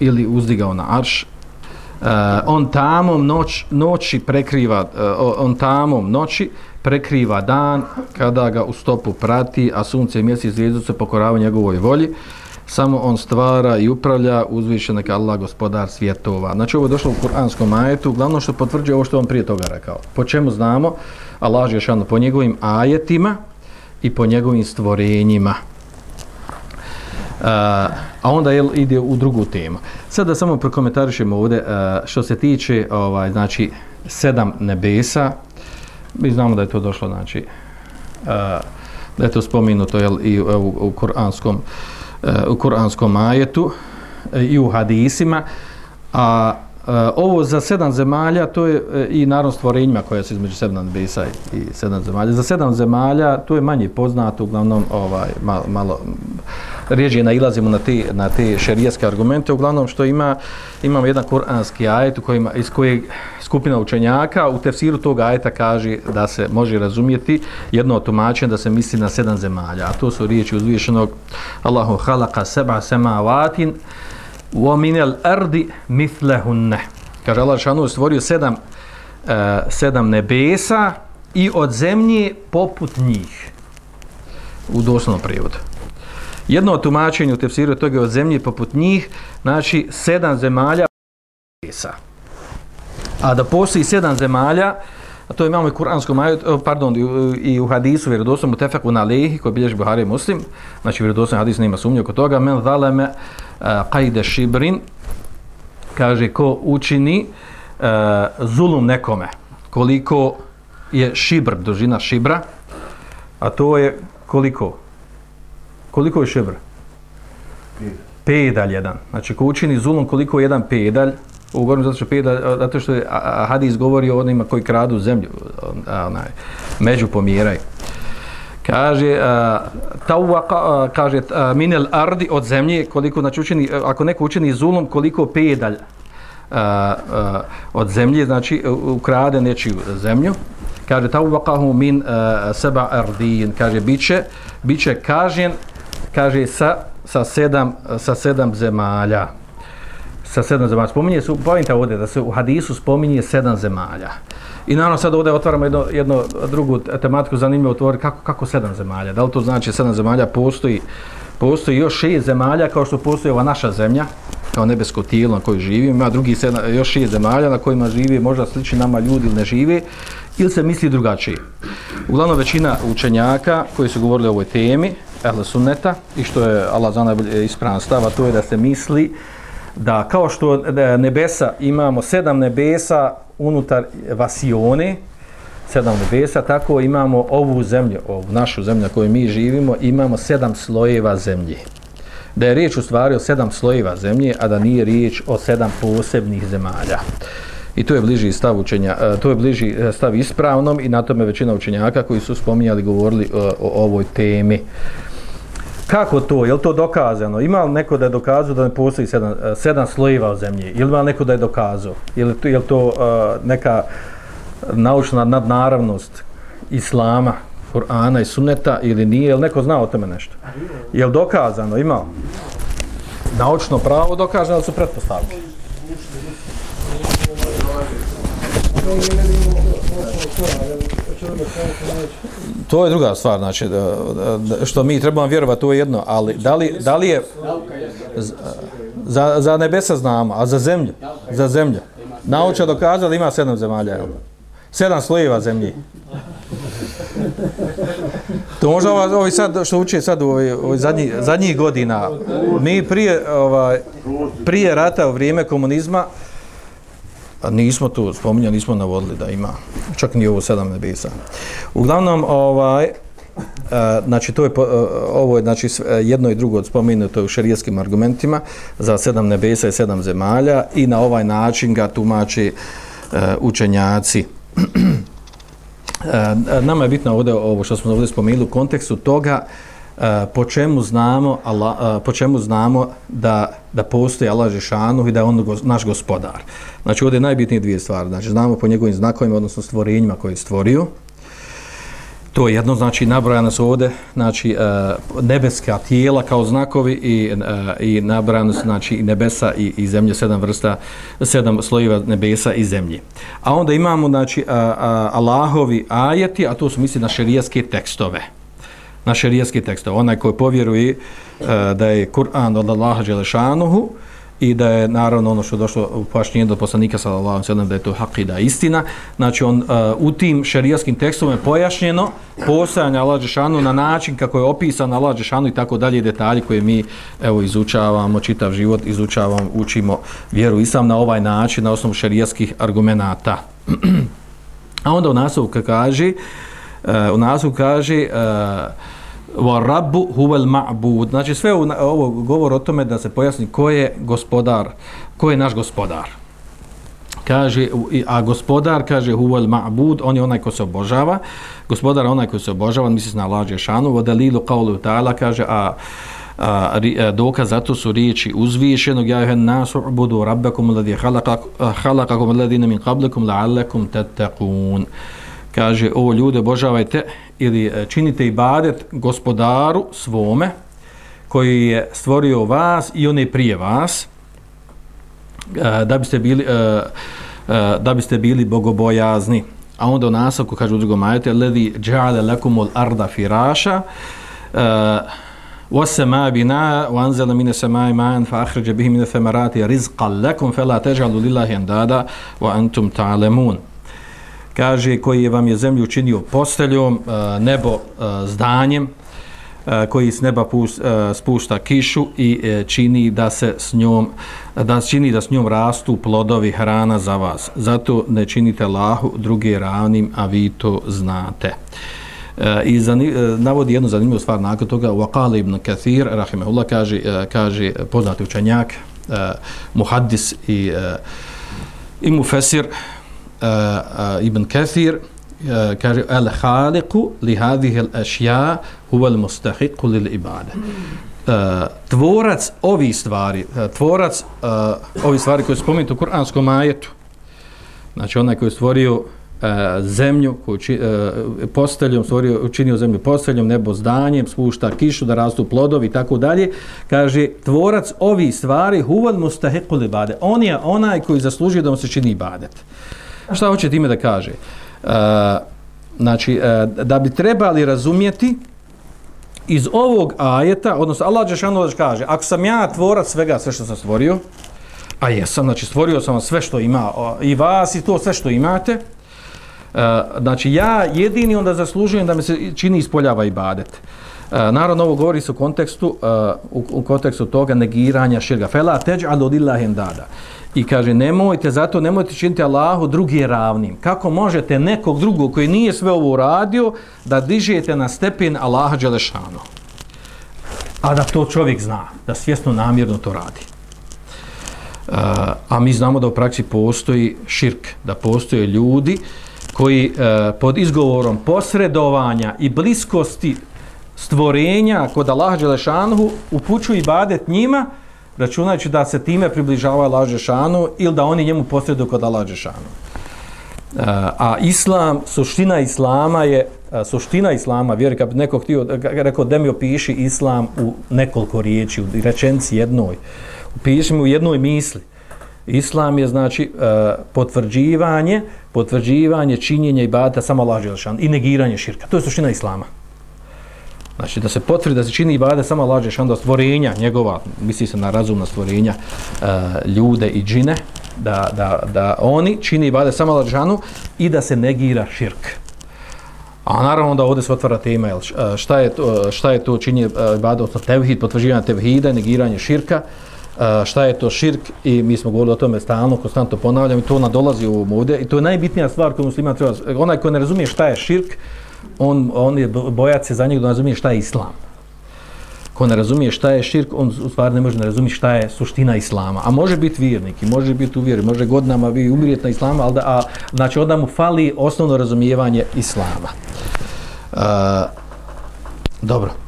ili uzdigao na arš. Uh, on tamom noć, noći prekriva, uh, on tamom noći prekriva dan kada ga u stopu prati, a sunce i mjesec zvijezdu se pokorava njegovoj volji. Samo on stvara i upravlja uzvišen neka Allah gospodar svjetova. Znači ovo je došlo u kuranskom ajetu, glavno što potvrđuje ovo što on prije toga rekao. Po čemu znamo? Allah je šano po njegovim ajetima i po njegovim stvorenjima. Uh, a onda je, ide u drugu temu. Sada samo prokomentarišemo ovdje uh, što se tiče ovaj znači sedam nebesa. Mi znamo da je to došlo znači e, da je to spominuto jel, i u, u, u kuranskom e, u kuranskom ajetu e, i u hadisima. A Eh, ovo za sedam zemalja, to je eh, i naravno stvorenjima koja se između sedam nebesa i, sedam zemalja. Za sedam zemalja, to je manje poznato, uglavnom ovaj, malo, malo rijeđe nailazimo na te, na te šerijaske argumente, uglavnom što ima, imamo jedan kuranski ajet u kojima, iz kojeg skupina učenjaka u tefsiru tog ajeta kaže da se može razumjeti jedno tumačenje da se misli na sedam zemalja, a to su riječi uzvišenog Allahu halaka seba sema vatin, wa min al-ardi. Kaže Allah šanu stvorio sedam, uh, sedam nebesa i od zemlje poput njih. U doslovnom prijevodu. Jedno od tumačenja u tefsiru toga je od zemlje poput njih, znači sedam zemalja nebesa. A da postoji sedam zemalja, a to imamo i kuranskom ajetu, pardon, i u hadisu vjerodostojnom tefeku na lehi koji bilježi Buhari muslim, znači vjerodostojni hadis nema sumnje oko toga, men zaleme qajde šibrin, kaže ko učini uh, zulum nekome, koliko je šibr, dužina šibra, a to je koliko? Koliko je šibr? Pedalj jedan. Znači ko učini zulum koliko je jedan pedalj, ugovorim zato što zato što je hadis govori o onima koji kradu zemlju, onaj, među pomjeraju kaže tawqa kaže minel ardi od zemlje koliko znači učini ako neko učini zulum koliko pedalj a, a, od zemlje znači ukrade nečiju zemlju. Kaže tawqahu min saba ardin. Kaže biće biće kažen kaže sa sa sedam sa sedam zemalja sa sedam zemalja. Spominje su pojenta ovdje da se u hadisu spominje sedam zemalja. I naravno sad ovdje otvaramo jedno, jedno drugu tematiku. Zanimljivo otvoriti kako, kako sedam zemalja. Da li to znači sedam zemalja? Postoji, postoji još šest zemalja kao što postoji ova naša zemlja kao nebesko tijelo na kojoj živimo, ima drugi sedam, još šest zemalja na kojima živi možda slični nama ljudi ili ne žive, ili se misli drugačije. Uglavnom većina učenjaka koji su govorili o ovoj temi, ehle sunneta, i što je Allah za najbolje ispravan stava, to je da se misli da kao što e, nebesa imamo sedam nebesa unutar vasione, sedam nebesa, tako imamo ovu zemlju, ovu našu zemlju na kojoj mi živimo, imamo sedam slojeva zemlje. Da je riječ u stvari o sedam slojeva zemlje, a da nije riječ o sedam posebnih zemalja. I to je bliži stav učenja, e, to je bliži e, stav ispravnom i na tome većina učenjaka koji su spominjali govorili o, o ovoj temi. Kako to? Je li to dokazano? Ima li neko da je dokazao da ne postoji sedam, e, sedam slojeva u zemlji? Ili ima neko da je dokazao? Je li to, je li to uh, neka naučna nadnaravnost Islama, Kur'ana i Sunneta ili nije? Je li neko zna o tome nešto? Je li dokazano? Ima naučno pravo dokazano su pretpostavke? To je druga stvar, znači, da, da, što mi trebamo vjerovati, to je jedno, ali da li, da li je, za, za nebesa znamo, a za zemlju, za zemlju, nauča dokazala da ima sedam zemalja, jel? sedam slojeva zemlji. To možda ovaj, ovaj sad, što uče sad u ovaj, ovaj zadnji, zadnjih godina, mi prije, ovaj, prije rata u vrijeme komunizma, nismo tu spominjali, nismo navodili da ima, čak ni ovo sedam nebesa. Uglavnom, ovaj, a, znači, to je, a, e, ovo je znači, e, jedno i drugo spomenuto u šerijskim argumentima za sedam nebesa i sedam zemalja i na ovaj način ga tumači a, učenjaci. [clears throat] nama je bitno ovdje ovo što smo ovdje spomenuli u kontekstu toga Eh, po čemu znamo Allah, uh, po čemu znamo da, da postoji Allah Žešanu i da je on go, naš gospodar. Znači ovdje je najbitnije dvije stvari. Znači znamo po njegovim znakovima, odnosno stvorenjima koje je stvorio. To je jedno, znači nabrojane su ovdje znači, uh, nebeska tijela kao znakovi i, uh, i nabrojano su znači, nebesa i, i zemlje, sedam vrsta, sedam slojeva nebesa i zemlje. A onda imamo znači, uh, uh, Allahovi ajeti, a to su misli na šerijaske tekstove na šerijski tekste. Onaj koji povjeruje uh, da je Kur'an od Allaha Đelešanuhu i da je naravno ono što je došlo u pojašnjenju do poslanika sallallahu alejhi ve sellem da je to hak i da je istina znači on uh, u tim šerijskim tekstovima je pojašnjeno postojanje Allaha džeshanu na način kako je opisan Allaha džeshanu i tako dalje detalji koje mi evo izučavamo čitav život izučavamo učimo vjeru islam na ovaj način na osnovu šerijskih argumenata [clears throat] a onda u naslovu kaže uh, u naslovu kaže uh, wa rabbu huwal ma'bud. Znači sve ovo govor o tome da se pojasni ko je gospodar ko je naš gospodar. Kaže a gospodar kaže huwal ma'bud on je onaj ko se obožava. Gospodar onaj ko se obožava misli se na lađe šanu. Wa dalilu qawlu ta'ala kaže a a, a dokaz zato su riječi uzvišenog ja hen nasu ubudu rabbakum alladhi khalaqakum alladhina min qablikum la'allakum tattaqun. Kaže o ljude obožavajte ili e, činite ibadet gospodaru svome koji je stvorio vas i one prije vas e, da biste bili e, da biste bili bogobojazni a onda u nastavku kaže u drugom ajetu alladhi ja'ala lakumul arda firasha والسماء بناء وانزل من السماء ماء فاخرج به من الثمرات رزقا لكم فلا تجعلوا لله اندادا وانتم تعلمون kaže koji je vam je zemlju učinio posteljom, e, nebo e, zdanjem, e, koji s neba spušta kišu i čini da se s njom da čini da s njom rastu plodovi hrana za vas. Zato ne činite lahu druge ravnim, a vi to znate. I navodi jednu zanimljivu stvar nakon toga Waqala ibn Kathir, rahimahullah, kaže, kaže poznati učenjak, muhaddis i, i mufesir, Ibn Kathir uh, kaže al khaliqu li hadhihi al ashya huwa al mustahiq lil ibada uh, tvorac ovi stvari tvorac uh, ovi stvari koje spomenuto u kuranskom ajetu znači onaj koji je stvorio uh, zemlju koju či, uh, posteljom stvorio učinio zemlju posteljom nebo zdanjem spušta kišu da rastu plodovi i tako dalje kaže tvorac ovi stvari huwa al mustahiq lil ibada on je onaj koji zaslužuje da mu se čini ibadet. uh, Šta hoće time da kaže? Uh, znači, uh, da bi trebali razumjeti iz ovog ajeta, odnosno Allah Đešanu kaže, ako sam ja tvorac svega, sve što sam stvorio, a jesam, znači stvorio sam sve što ima, i vas i to sve što imate, uh, znači ja jedini onda zaslužujem da mi se čini ispoljava ibadet. Uh, naravno, ovo govori se u kontekstu, uh, u, u kontekstu toga negiranja širga. Fela teđ alodillahi dada. I kaže, nemojte, zato nemojte činiti Allahu drugi ravnim. Kako možete nekog drugog koji nije sve ovo uradio, da dižete na stepen Allaha Đelešanu? A da to čovjek zna, da svjesno namjerno to radi. Uh, a mi znamo da u praksi postoji širk, da postoje ljudi koji uh, pod izgovorom posredovanja i bliskosti stvorenja kod Allaha Đelešanu upućuju ibadet njima, računajući da se time približava Lađešanu ili da oni njemu posredu kod Lađešanu. Eh, a islam, suština islama je, eh, suština islama, vjeri, kad neko htio, eh, rekao da mi opiši islam u nekoliko riječi, u rečenci jednoj, opiši mi u jednoj misli. Islam je znači potvrđivanje, potvrđivanje činjenja i bata samo Lažešanu i negiranje širka. To je suština islama. Znači da se potvrdi da se čini ibada samo lađe šanda stvorenja njegova, misli se na razumna stvorenja e, ljude i džine, da, da, da oni čini ibada samo lađe i da se negira širk. A naravno da ovdje se otvara tema, jel, e, šta, je to, e, šta je to činje e, ibada, odnosno tevhid, potvrđivanje tevhida, negiranje širka, šta je to širk? I mi smo govorili o tome stalno, konstantno ponavljam i to nadolazi u ovom ovdje. I to je najbitnija stvar koju muslima treba, onaj ko ne razumije šta je širk, on, on je bojac se za njeg da razumije šta je islam. Ko ne razumije šta je širk, on u stvari ne može ne razumije šta je suština islama. A može biti vjernik i može biti uvjeren, može godinama vi umirjeti na islama, ali da, a, znači onda mu fali osnovno razumijevanje islama. Uh, dobro.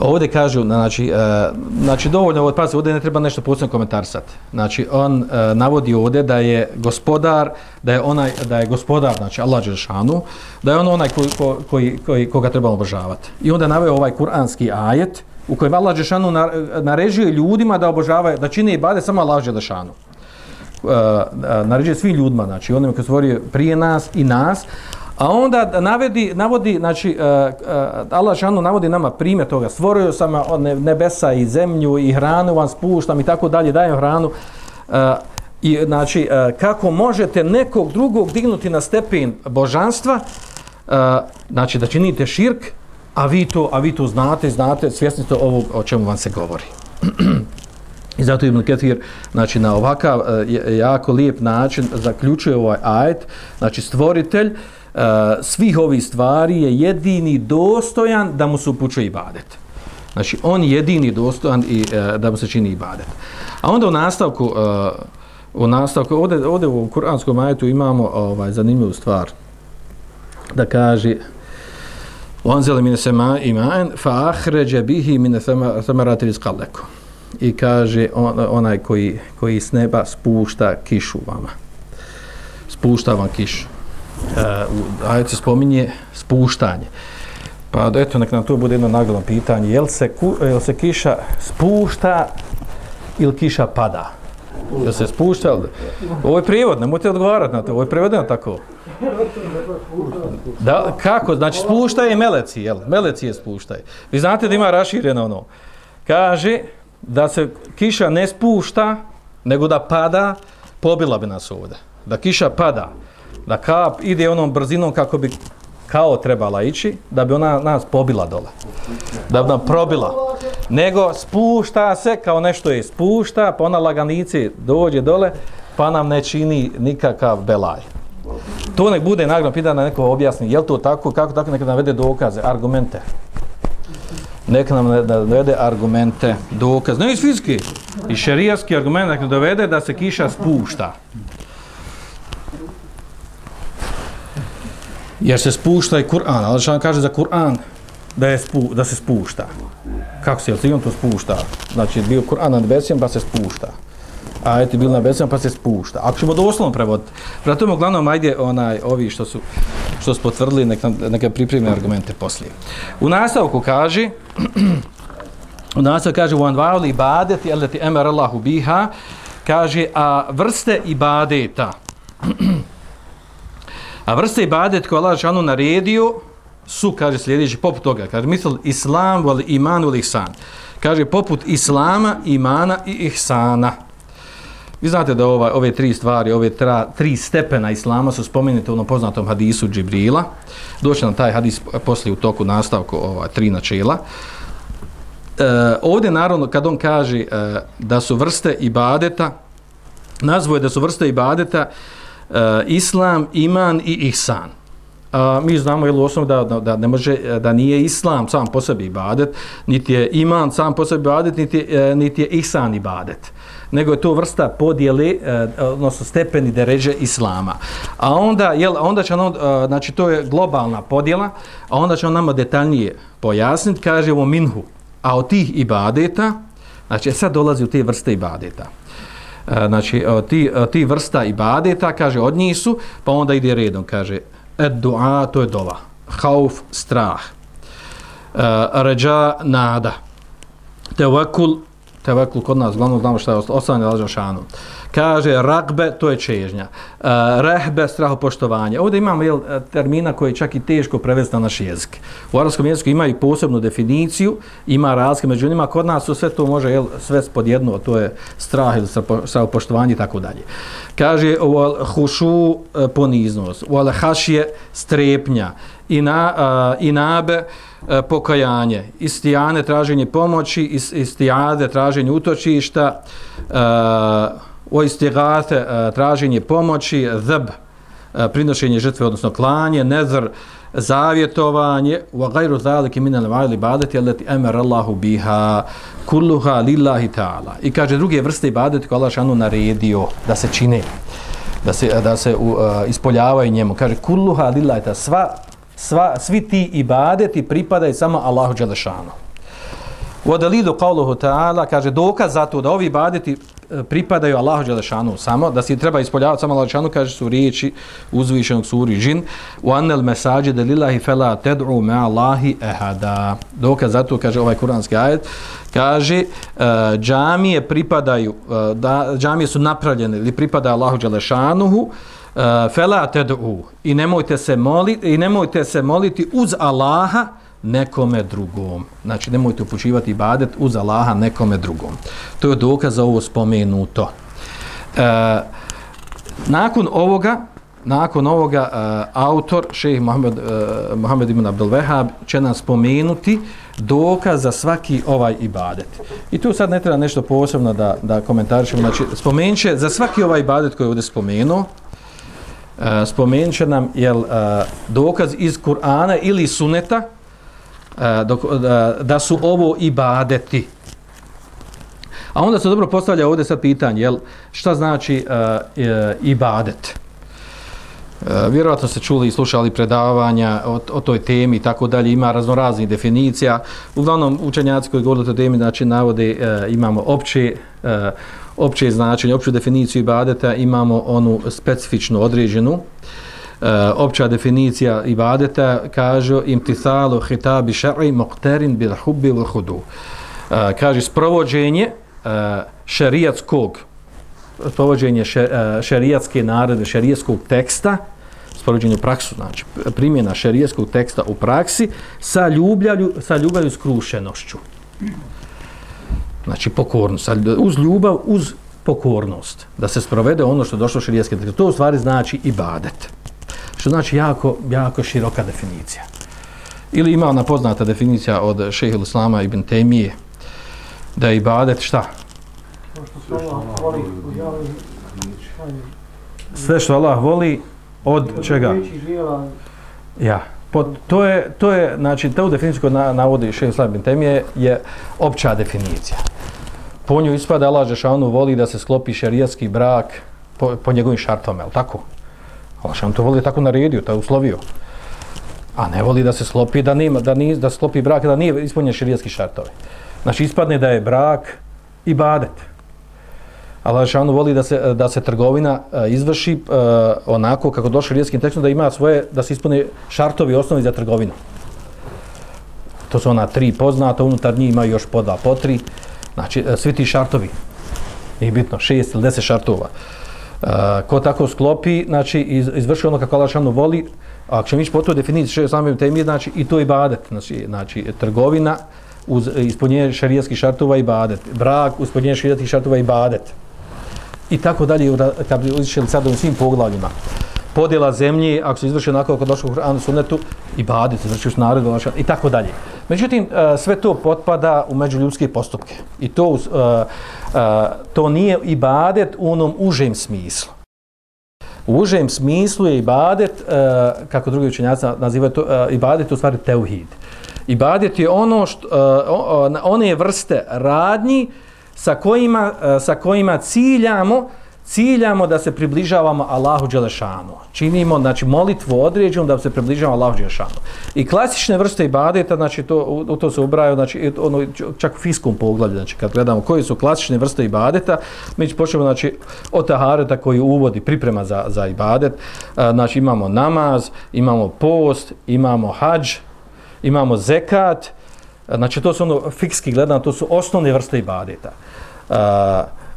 Ovdje kažu, znači, uh, znači dovoljno, ovdje, pazi, ovdje ne treba nešto posebno komentarsati. Znači, on uh, navodi ovdje da je gospodar, da je onaj, da je gospodar, znači Allah Đelšanu, da je on onaj koji, koji, koji, koga treba obožavati. I onda naveo ovaj kuranski ajet u kojem Allah Đelšanu naređuje ljudima da obožavaju, da čine i bade samo Allah Đelšanu. Uh, naređuje svim ljudima, znači onima koji stvorio prije nas i nas, A onda navedi, navodi, znači, uh, uh, Allah žanu navodi nama primjer toga. Stvorio sam od nebesa i zemlju i hranu vam spuštam i tako dalje, dajem hranu. Uh, I znači, uh, kako možete nekog drugog dignuti na stepen božanstva, uh, znači da činite širk, a vi to, a vi to znate, znate, svjesni ste ovog o čemu vam se govori. [clears throat] I zato Ibn Ketir, znači na ovakav uh, jako lijep način zaključuje ovaj ajet, znači stvoritelj uh, Eh, svih ovih stvari je jedini dostojan da mu se upućuje ibadet. Znači on je jedini dostojan i uh, da mu se čini ibadet. A onda u nastavku uh, u nastavku ovdje, ovdje u kuranskom ajetu imamo ovaj zanimljivu stvar da kaže Onzele mine sema iman fa ahređe bihi min samarati rizqalakum. I kaže on, onaj koji koji s neba spušta kišu vama. Spušta vam kišu. Uh, ajet se spominje spuštanje. Pa eto nek nam to bude jedno nagledno pitanje. Jel se, ku, jel se kiša spušta ili kiša pada? Jel se spušta? Ovo je prijevod, nemojte odgovarati na to. Ovo je prevedeno tako. Da, kako? Znači spušta je meleci, jel? Meleci je spuštaj. Vi znate da ima rašireno ono. Kaže da se kiša ne spušta, nego da pada, pobila bi nas ovdje. Da kiša pada, da kap ide onom brzinom kako bi kao trebala ići, da bi ona nas pobila dole. Da bi nam probila. Nego spušta se kao nešto je spušta, pa ona laganici dođe dole, pa nam ne čini nikakav belaj. To nek bude nagrano pitanje na neko objasni, je to tako, kako tako, neka navede dokaze, argumente. Neka nam navede argumente, dokaze, ne iz fizike, i šerijski argument neka dovede da se kiša spušta. Jer se spušta i Kur'an, ali što kaže za Kur'an da, je spu, da se spušta. Kako se, jel se to spušta? Znači, bio Kur'an na nebesima pa se spušta a eto, bil na nebesima pa se spušta. Ako ćemo doslovno prevoditi. Prema tome, uglavnom, ajde onaj, ovi što su, što su potvrdili, neka, neka pripremne argumente poslije. U nastavku kaže, [clears throat] u nastavku kaže, u anvali ibadeti, eleti ti emer Allahu biha, kaže, a vrste ibadeta, [clears throat] a vrste ibadet koje Allah Žešanu naredio, su, kaže sljedeći, poput toga, kaže, misl, islam, val iman, val ihsan. Kaže, poput islama, imana i ihsana. Vi znate da ova, ove tri stvari, ove tra, tri stepena islama su spomenute u onom poznatom hadisu Džibrila. Doći nam taj hadis poslije u toku nastavku ova, tri načela. E, ovdje naravno kad on kaže e, da su vrste ibadeta, nazvoje da su vrste ibadeta e, Eh, islam, iman i ihsan. A, mi znamo jel, osnovu da, da, ne može, eh, da nije islam sam po sebi ibadet, niti je iman sam po sebi ibadet, niti, e, niti je ihsan ibadet nego je to vrsta podjele, eh, odnosno stepeni deređe islama. A onda, jel, onda će on, eh, znači to je globalna podjela, a onda će on nama detaljnije pojasniti, kaže ovo minhu, a od tih ibadeta, znači e, sad dolazi u te vrste ibadeta. E, znači, e, ti, e, ti vrsta ibadeta, kaže, od njih su, pa onda ide redom, kaže, ed dua, to je dova, hauf, strah, ređa, nada, tevakul, tevekul kod nas, glavno znamo šta je osnovanje lažno šanu. Kaže, ragbe, to je čežnja. Uh, rehbe, strahopoštovanje. Ovdje imamo jel, e, termina koji je čak i teško prevesti na naš jezik. U arabskom jeziku ima i posebnu definiciju, ima razlike među njima. Kod nas sve to može jel, sve pod jedno, to je strah ili strahopoštovanje i tako dalje. Kaže, hušu, e, poniznost. U hašje, strepnja. I, na, uh, i nabe, E, pokajanje, istijane, traženje pomoći, istijade, traženje utočišta, e, uh, o istigate, e, traženje pomoći, zb, prinošenje žrtve, odnosno klanje, nezr, zavjetovanje, wa gajru zalike minal vajli badeti, allati amara Allahu biha, kulluha lillahi ta'ala. I kaže druge vrste ibadeti koje Allah šanu naredio da se čine, da se, da se uh, ispoljavaju njemu. Kaže kulluha lillahi ta'ala, sva sva, svi ti ibadeti pripadaju samo Allahu Đelešanu. U odalidu qavluhu ta'ala kaže dokaz za to da ovi ibadeti e, pripadaju Allahu Đelešanu samo, da se treba ispoljavati samo Allahu Đelešanu, kaže su riječi uzvišenog suri džin u anel mesađe de lillahi fela ted'u me Allahi ehada. Dokaz za to, kaže ovaj kuranski ajet, kaže uh, džamije pripadaju, uh, da, džamije su napravljene ili pripadaju Allahu Đelešanuhu, Eh, fela ted'u i nemojte se moliti i nemojte se moliti uz Allaha nekome drugom. Znači nemojte upućivati ibadet uz Allaha nekome drugom. To je dokaz za ovo spomenuto. E, nakon ovoga nakon ovoga e, autor šejh Muhammed e, Muhammed ibn Abdul Wahhab će nam spomenuti dokaz za svaki ovaj ibadet. I tu sad ne treba nešto posebno da da komentarišemo, znači spomenče za svaki ovaj ibadet koji je ovdje spomenuo, E, spomenut će nam jel uh, dokaz iz Kur'ana ili Suneta uh, e, dok, uh, da su ovo ibadeti. A onda se dobro postavlja ovdje sad pitanje, jel, šta znači uh, ibadet? E, ste čuli i slušali predavanja o, o toj temi i tako dalje, ima raznoraznih definicija. Uglavnom, učenjaci koji govorili o toj temi, znači, navode, e, imamo opće, e, opće značenje, opću definiciju ibadeta, imamo onu specifičnu, određenu. E, opća definicija ibadeta kaže imtisalu hitabi šar'i muqtarin bil hubbi bil hudu. E, kaže sprovođenje e, šerijatskog sprovođenje e, šerijatske naredbe, šerijatskog teksta, sprovođenje u praksu, znači primjena šerijeskog teksta u praksi sa ljubljalju, sa ljubavlju skrušenošću. Znači pokornost, uz ljubav, uz pokornost, da se sprovede ono što je došlo šerijeske tekste. To u stvari znači ibadet. Što znači jako, jako široka definicija. Ili ima ona poznata definicija od šehe Islama ibn Temije, da je ibadet šta? Sve što Allah voli, Od čega? Ja. Po, to je, to je, znači, ta u definiciju koju navodi Šeji ibn Temije je opća definicija. Po nju ispada Allah Žešanu voli da se sklopi šerijatski brak po, po njegovim šartama, je li tako? Allah Žešanu to voli tako naredio, to je uslovio. A ne voli da se sklopi, da, nima, da, ni, da sklopi brak, da nije ispunjen šerijatski šartove. Znači, ispadne da je brak i badet. Allah Žešanu voli da se, da se trgovina e, izvrši uh, onako kako došlo šerijatskim tekstom, da ima svoje, da se ispune šartovi osnovi za trgovinu. To su ona tri poznata, unutar njih ima još po dva, po tri. Znači, e, svi ti šartovi, nije bitno, šest ili deset šartova. Uh, ko tako sklopi, znači, iz, izvrši ono kako Allah šanu voli, a ako ćemo ići po toj definiciji, što samim temi, znači, i to i badet, znači, znači trgovina, uz ispunjenje šarijskih šartova i badet. Brak, uz ispunjenje šarijskih šartova i badet i tako dalje kad bi učili sad u svim poglavljima podjela zemlje ako se izvrši onako kako došlo u Kur'anu sunnetu i badet, znači, u naredu i tako dalje međutim e, sve to potpada u međuljudske postupke. I to e, e, to nije ibadet u onom užem smislu. U užem smislu je ibadet kako drugi učenjaci nazivaju to ibadet u stvari teuhid. Ibadet je ono što one vrste radnji sa kojima, sa kojima ciljamo ciljamo da se približavamo Allahu Đelešanu. Činimo, znači, molitvu određenu da se približavamo Allahu Đelešanu. I klasične vrste ibadeta, znači, to, u to se ubraju, znači, ono, čak u fiskom pogledu, znači, kad gledamo koje su klasične vrste ibadeta, mi ćemo počnemo, znači, od tahareta koji uvodi priprema za, za ibadet, e, znači, imamo namaz, imamo post, imamo hađ, imamo zekat, e, Znači, to su ono, fikski gledano, to su osnovne vrste ibadeta. Uh,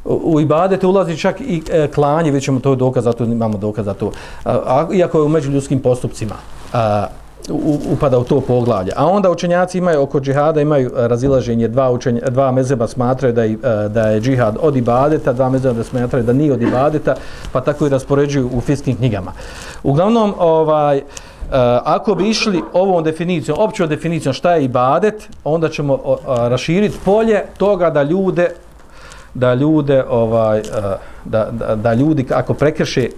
u ibadete ulazi čak i e, klanje, vidjet ćemo to dokaz, zato imamo dokaz za to. E, a, iako je u međuljudskim postupcima a, u, upada u to poglavlje. A onda učenjaci imaju, oko džihada imaju razilaženje, dva, učenja, dva mezeba smatraju da je, da je džihad od ibadeta, dva mezeba da smatraju da nije od ibadeta, pa tako i raspoređuju u fiskim knjigama. Uglavnom, ovaj, Uh, ako bi išli ovom definicijom, općom definicijom šta je ibadet, onda ćemo uh, raširiti polje toga da ljude da ljude ovaj eh, da, da, da ljudi ako prekrše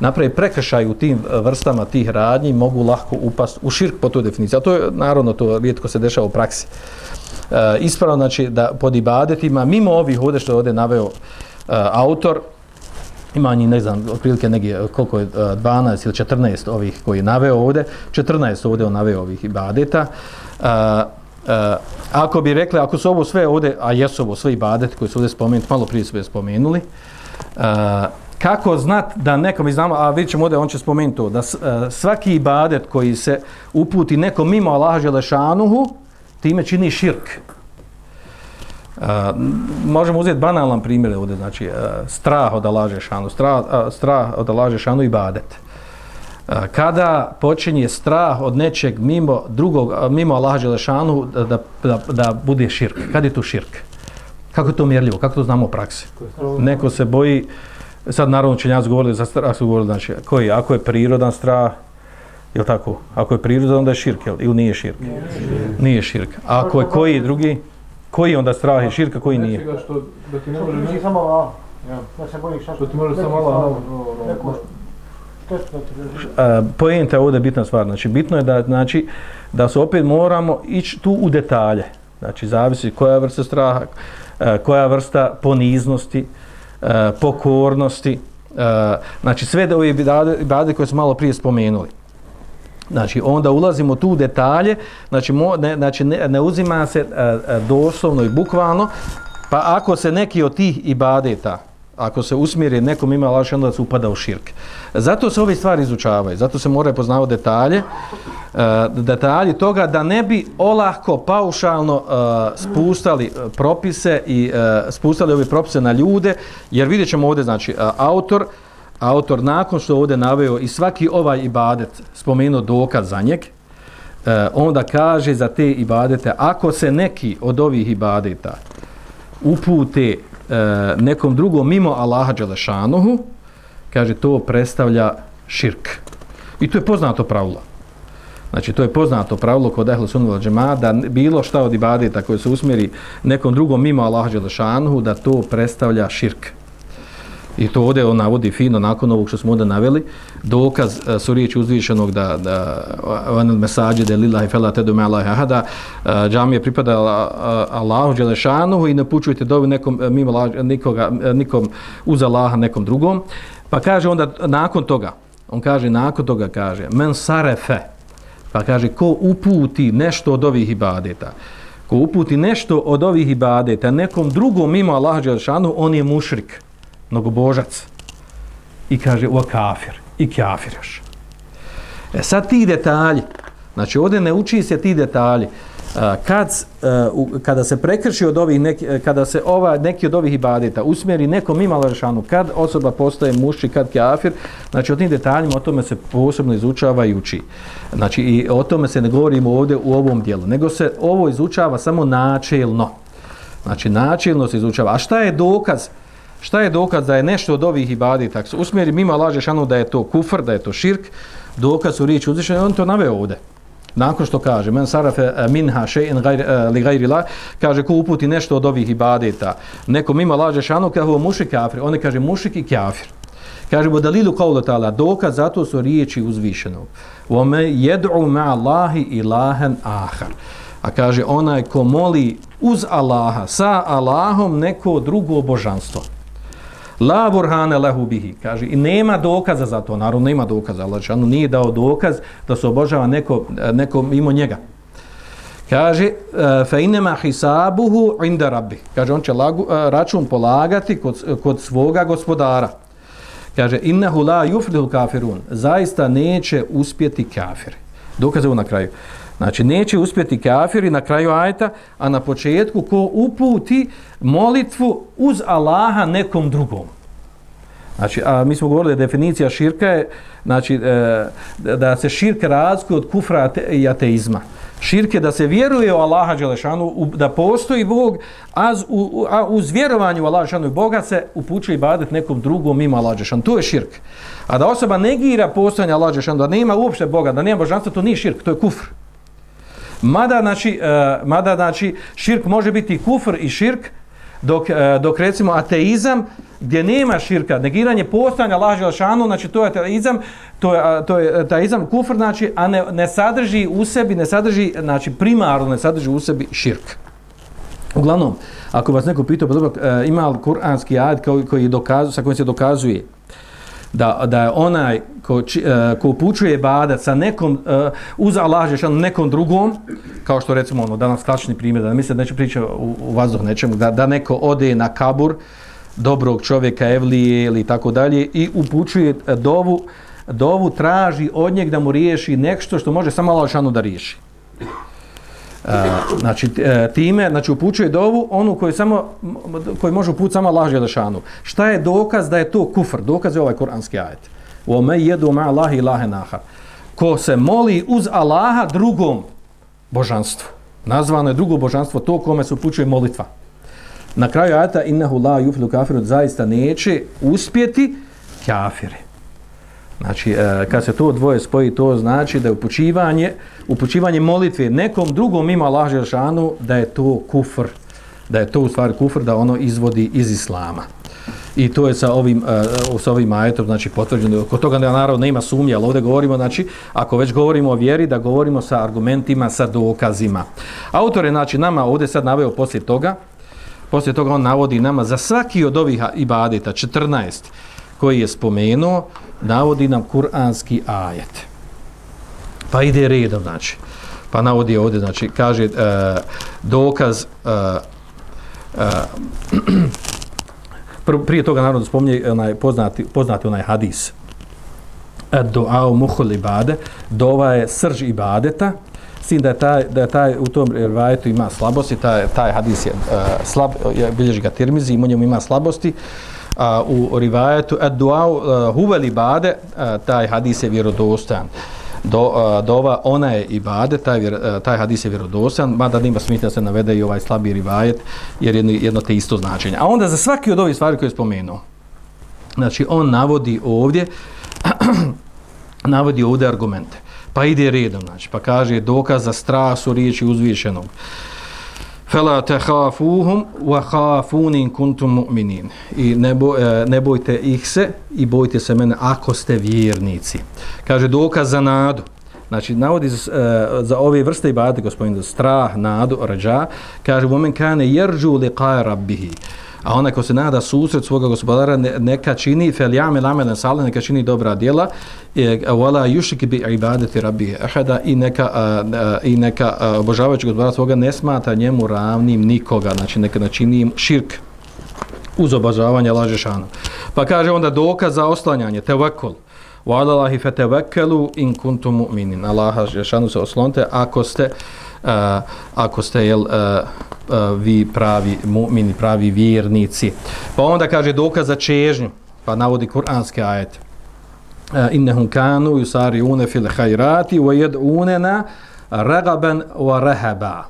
napravi prekršaj u tim eh, vrstama tih radnji mogu lahko upast u širk po toj definiciji. A to je naravno to rijetko se dešava u praksi. E, ispravno znači da pod ibadetima mimo ovih ovdje što je ovdje naveo e, autor ima njih, ne znam, otprilike negdje, koliko je, 12 ili 14 ovih koji je naveo ovdje, 14 ovdje on naveo ovih ibadeta. e, uh, ako bi rekli, ako su ovo sve ovdje, a jesu ovo sve ibadete koji su ovdje spomenuti, malo prije su spomenuli, uh, kako znat da nekom iznamo, a vidjet ćemo ovdje, on će spomenuti to, da eh, svaki ibadet koji se uputi nekom mimo Allaha Želešanuhu, time čini širk. A, možemo uzeti banalan primjer ovdje, znači a, strah od Allaha šanu, strah, a, strah od Allaha šanu i badet. A, kada počinje strah od nečeg mimo drugog, mimo Allaha Đelešanu da, da, da, da bude širk. Kad je to širk? Kako je to mjerljivo? Kako to znamo u praksi? Neko se boji, sad naravno činjaci govorili za strah, su govorili, znači, koji, ako je prirodan strah, je tako? Ako je prirodan, onda je širk, jel? ili nije širk? Nije širk. A ako je koji drugi? Koji onda strah je širka, koji nije? Nečega što da ti ne Što može ti samo Allah. Ja. Da se bojiš šta Što ti može samo Allah, Neko, može- poenta je ovdje bitna stvar. Znači, bitno je da, znači, da se opet moramo ići tu u detalje. Znači, zavisi koja vrsta straha, e, koja vrsta poniznosti, e, pokornosti. E, znači, sve da ove ibade, koje smo malo prije spomenuli. Znači, onda ulazimo tu u detalje, znači, mo, ne, znači ne, ne uzima se doslovno i bukvalno, pa ako se neki od tih ibadeta, ako se usmjeri nekom ima Allah onda se upada u širk. Zato se ove stvari izučavaju, zato se moraju poznavati detalje, uh, detalji toga da ne bi olahko, paušalno uh, spustali eh, propise i uh, spustali ove propise na ljude, jer vidjet ćemo ovdje, znači, uh, autor, autor nakon što ovdje naveo i svaki ovaj ibadet spomenuo dokaz za njeg, uh, onda kaže za te ibadete, ako se neki od ovih ibadeta upute e, nekom drugom mimo Allaha Đelešanuhu, kaže to predstavlja širk. I to je poznato pravilo. Znači, to je poznato pravilo kod Ehlu Sunnuva džema, da bilo šta od ibadeta koje se usmjeri nekom drugom mimo Allaha Đelešanuhu, da to predstavlja širk. I to ovdje on navodi fino nakon ovog što smo ovdje naveli, dokaz uh, su riječi uzvišenog da, da vanel mesađe de lillahi fela tedu me Allahi ahada, e, uh, džamije pripada uh, Allahu Đelešanuhu i ne pučujete dovi nekom, e, mimo nikoga, nikom uz Allaha nekom drugom. Pa kaže onda nakon toga, on kaže nakon toga kaže, men sarefe, pa kaže ko uputi nešto od ovih ibadeta, ko uputi nešto od ovih ibadeta nekom drugom mimo Allaha Đelešanuhu, on je mušrik mnogobožac. I kaže, o kafir. I kafir još. E sad ti detalji, znači ovdje ne uči se ti detalji, e, kad, e, kada se prekrši od ovih neki, e, kada se ova neki od ovih ibadeta usmjeri nekom ima lažanu, kad osoba postaje mušći, kad kafir, znači o tim detaljima o tome se posebno izučava i uči. Znači i o tome se ne govorimo ovdje u ovom dijelu, nego se ovo izučava samo načelno. Znači načelno se izučava. A šta je dokaz? Šta je dokaz da je nešto od ovih ibadeta, ako se usmjeri mimo laže šanu da je to kufr, da je to širk, dokaz u riječi uzvišenja, on to naveo ovdje. Nakon što kaže, men sarafe eh, minha še'in gajri, eh, li gajri la, kaže ko uputi nešto od ovih ibadeta, neko mima laže šanu, kaže ovo mušik kafir, on kaže mušik i kafir. Kaže, bo dalilu kaulu ta'ala, dokaz zato su riječi uzvišenog. Ome jed'u ma Allahi ilahen ahar. A kaže, onaj ko moli uz Allaha, sa Allahom neko drugo božanstvo. La burhane lehu bihi, kaže, i nema dokaza za to, naravno nema dokaza, Allah Žešanu nije dao dokaz da se obožava neko, e, neko mimo njega. Kaže, e, fa inema hisabuhu inda rabbi. Kaže, on će lagu, e, račun polagati kod, kod svoga gospodara. Kaže, innehu la yuflihu kafirun. Zaista neće uspjeti kafiri. Dokaze na kraju. Znači, neće uspjeti kafiri na kraju ajta, a na početku ko uputi molitvu uz Allaha nekom drugom. Znači, a mi smo govorili da definicija širka je, znači, e, da se širk razlikuje od kufra i ateizma. Širk je da se vjeruje u Allaha Đelešanu, da postoji Bog, a u, a uz vjerovanje u Allaha Đelešanu i Boga se upućuje ibadet nekom drugom mimo Allaha Đelešanu. To je širk. A da osoba negira postojanje Allaha Đelešanu, da nema uopšte Boga, da nema božanstva, to nije širk, to je kufr. Mada, znači, uh, mada, znači, širk može biti kufr i širk, dok, uh, dok recimo ateizam, gdje nema širka, negiranje postojanja Allaha Đelešanu, znači to je ateizam, to je, to je ateizam kufr, znači, a ne, ne sadrži u sebi, ne sadrži, znači primarno ne sadrži u sebi širk. Uglavnom, ako vas neko pitao, pa dobro, e, ima li kuranski ajed koji, koji dokazu, sa kojim se dokazuje da, da je onaj ko, či, uh, ko upućuje badat sa nekom, uh, uz Allah Žešanu, nekom drugom, kao što recimo ono, danas klasični primjer, da misle da neće pričati u, u vazduh nečemu, da, da neko ode na kabur dobrog čovjeka, evlije ili tako dalje i upućuje e, dovu, dovu traži od njeg da mu riješi nešto što može samo Allah Žešanu da riješi. Eh, znači eh, time znači upućuje dovu onu koju samo koji može uput samo Allah dželešanu šta je dokaz da je to kufr? Dokaz je ovaj kuranski ajet. O me jedu ma Allah ilahe nahar ko se moli uz Allaha drugom božanstvu. Nazvano je drugo božanstvo to kome se upućuje molitva. Na kraju ajeta innahu la yuflu kafiru zaista neće uspjeti kafiri. Znači, e, kad se to dvoje spoji, to znači da je upućivanje, upućivanje molitve nekom drugom ima Allah Žešanu, da je to kufr, da je to u stvari kufr, da ono izvodi iz Islama. I to je sa ovim, uh, sa ovim ajetom, znači, potvrđeno. Kod toga da naravno nema sumnje, ali ovdje govorimo, znači, ako već govorimo o vjeri, da govorimo sa argumentima, sa dokazima. Autor je, znači, nama ovdje sad naveo poslije toga, poslije toga on navodi nama za svaki od ovih ibadeta, 14, koji je spomenuo, navodi nam kuranski ajet. Pa ide redom, znači. Pa navodi ovdje, znači, kaže e, dokaz [clears throat] uh, uh, prije toga naravno spominje onaj poznati, poznati onaj hadis du'a muhul ibade dova je srž ibadeta sin da je taj, da je taj u tom rivajetu ima slabosti taj, taj hadis je uh, slab je, bilježi ga tirmizi ima njemu ima slabosti uh, a, u rivajetu ad duau huvel ibade taj hadis je vjerodostan. Do a, dova ona je ibade taj vjer, a, taj hadis je vjerodostan mada nima smisla se navede i ovaj slabi rivajet jer jedno, jedno te isto značenje. A onda za svaki od ovih stvari koje je spomenuo. Znači on navodi ovdje [clears throat] navodi ovdje argumente. Pa ide redom znači pa kaže dokaz za strah su riječi uzvišenog. uh, fela tahafuhum wa khafun in kuntum mu'minin. I ne, bo, e, ne bojte ih se i bojte se mene ako ste vjernici. Kaže dokaz za nadu. Znači navodi za, e, za ove vrste ibadete gospodin strah nadu rađa. Kaže vomen kane yerju liqa rabbih a ona ko se nada susret svoga gospodara neka čini fel jame lamelen sale neka čini dobra djela wala yushrik bi ibadati rabbih ahada i neka i neka obožavajući gospodara svoga ne smata njemu ravnim nikoga znači neka načini širk uz obožavanje lažešana. pa kaže onda dokaz za oslanjanje tevakul. wa alallahi fatawakkalu in kuntum mu'minin Allah šanu se oslonte ako ste uh, Eh, ako ste jel uh, uh, vi pravi mu'mini pravi vjernici. Pa onda kaže dokaz za čežnju pa navodi kuranski ajet innahum kanu yusari'una fil khairati wa yad'unana ragaban wa rahaba.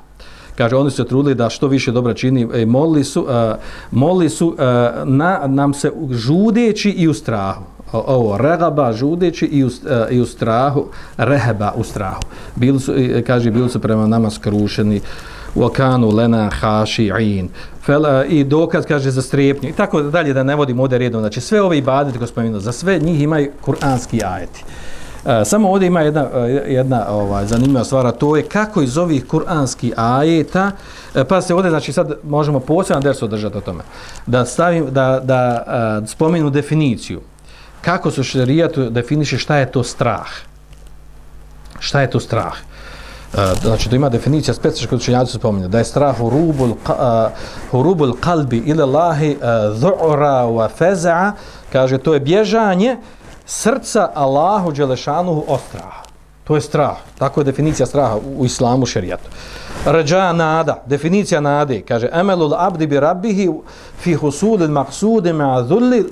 Kaže oni su se trudili da što više dobra čini e, molili su uh, molili su uh, na, nam se žudeći i u strahu ovo regaba žudeći i u, e, i u strahu reheba u strahu. Bili su e, kaže bili su prema nama skrušeni. Wakanu lana khashi'in Fela, i dokaz kaže za strepnju. I tako dalje da ne vodimo ovdje redom. Znači sve ove ibadete koje spomenuo za sve njih imaju kuranski ajeti. E, samo ovdje ima jedna, e, jedna ovaj, zanimljiva stvar to je kako iz ovih kuranskih ajeta e, pa se ovdje znači sad možemo poseban ders održati o tome. Da stavim da, da e, spomenu definiciju kako su šerijatu definiše šta je to strah šta je to strah e, znači to ima definicija specifična kod učenjaci se spominje, da je strah hurubul, uh, hurubul kalbi ili lahi dhu'ra e, wa feza'a, kaže to je bježanje srca Allahu Đelešanuhu od straha. To je strah. Tako je definicija straha u, u islamu šerijatu. Rađa nada, definicija nade, kaže emelul abdi bi rabbihi fi husuli maksudi ma dhulli,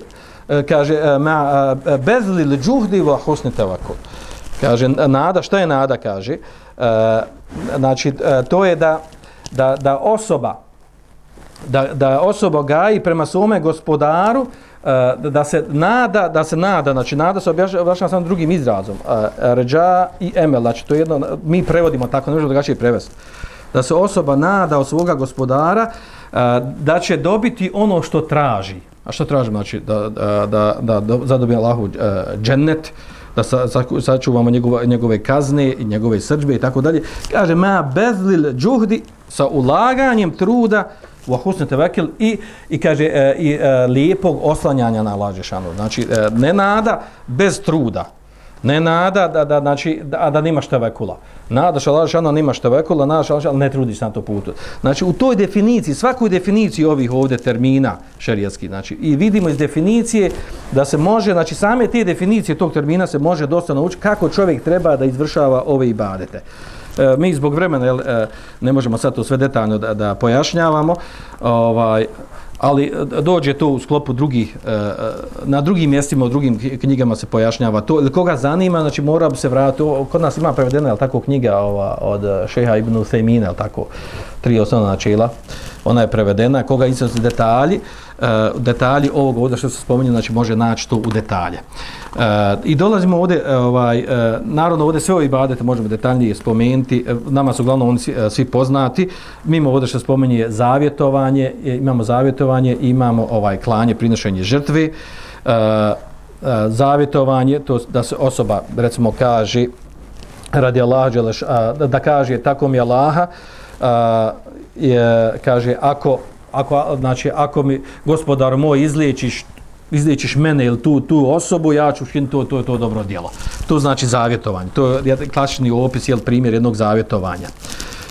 E, kaže e, ma e, bezli džuhdi wa husni tevakul. Kaže nada, šta je nada, kaže? Znači to je da, da, da osoba da, da osoba gaji prema svome gospodaru da se nada da se nada znači nada se objašnjava samo drugim izrazom ređa i emel znači to je jedno mi prevodimo tako ne možemo drugačije prevesti da se osoba nada od svoga gospodara da će dobiti ono što traži a što traži znači da da da, da, da zadobije Allahu eh, džennet da sa, sa, sačuvamo njegove, njegove kazne i njegove srđbe i tako dalje. Kaže, ma bezlil džuhdi sa ulaganjem truda u husnu tevekil i, i kaže, e, i e, lijepog oslanjanja na lađešanu. Znači, e, ne nada bez truda. Ne nada da, da, znači, da, da nimaš šta Nadaš Nada Allah Žešanu, nimaš šta nadaš Allah što ne trudiš na to putu. Znači u toj definiciji, svakoj definiciji ovih ovdje termina šerijatskih, znači i vidimo iz definicije da se može, znači same te definicije tog termina se može dosta naučiti kako čovjek treba da izvršava ove ibadete. E, mi zbog vremena jel, e, ne možemo sad to sve detaljno da, da pojašnjavamo, ovaj, ali e, dođe to u sklopu drugih, e, e, na drugim mjestima, u drugim knjigama se pojašnjava to, ili koga zanima, znači mora bi se vratiti, kod nas ima prevedena, jel tako, knjiga ova, od Šeha Ibn Fejmina, tako, tri osnovna načela, ona je prevedena, koga izlazi detalji, uh, detalji ovog ovdje što se spominje, znači može naći to u detalje. Uh, I dolazimo ovdje, e, ovaj, uh, narodno ovdje sve ove ibadete možemo detaljnije spomenuti, nama su uglavnom oni svi, svi poznati, mimo ovdje što spominje zavjetovanje, imamo zavjetovanje, imamo ovaj klanje, prinošenje žrtve, uh, uh, zavjetovanje, to da se osoba, recimo, kaže, radi Allah, da, da kaže tako mi Allaha, a, je, kaže, ako, ako, znači, ako mi gospodar moj izliječiš, izliječiš mene ili tu, tu osobu, ja ću učiniti to, to je to dobro djelo. To znači zavjetovanje. To je klasični opis, jel, primjer jednog zavjetovanja.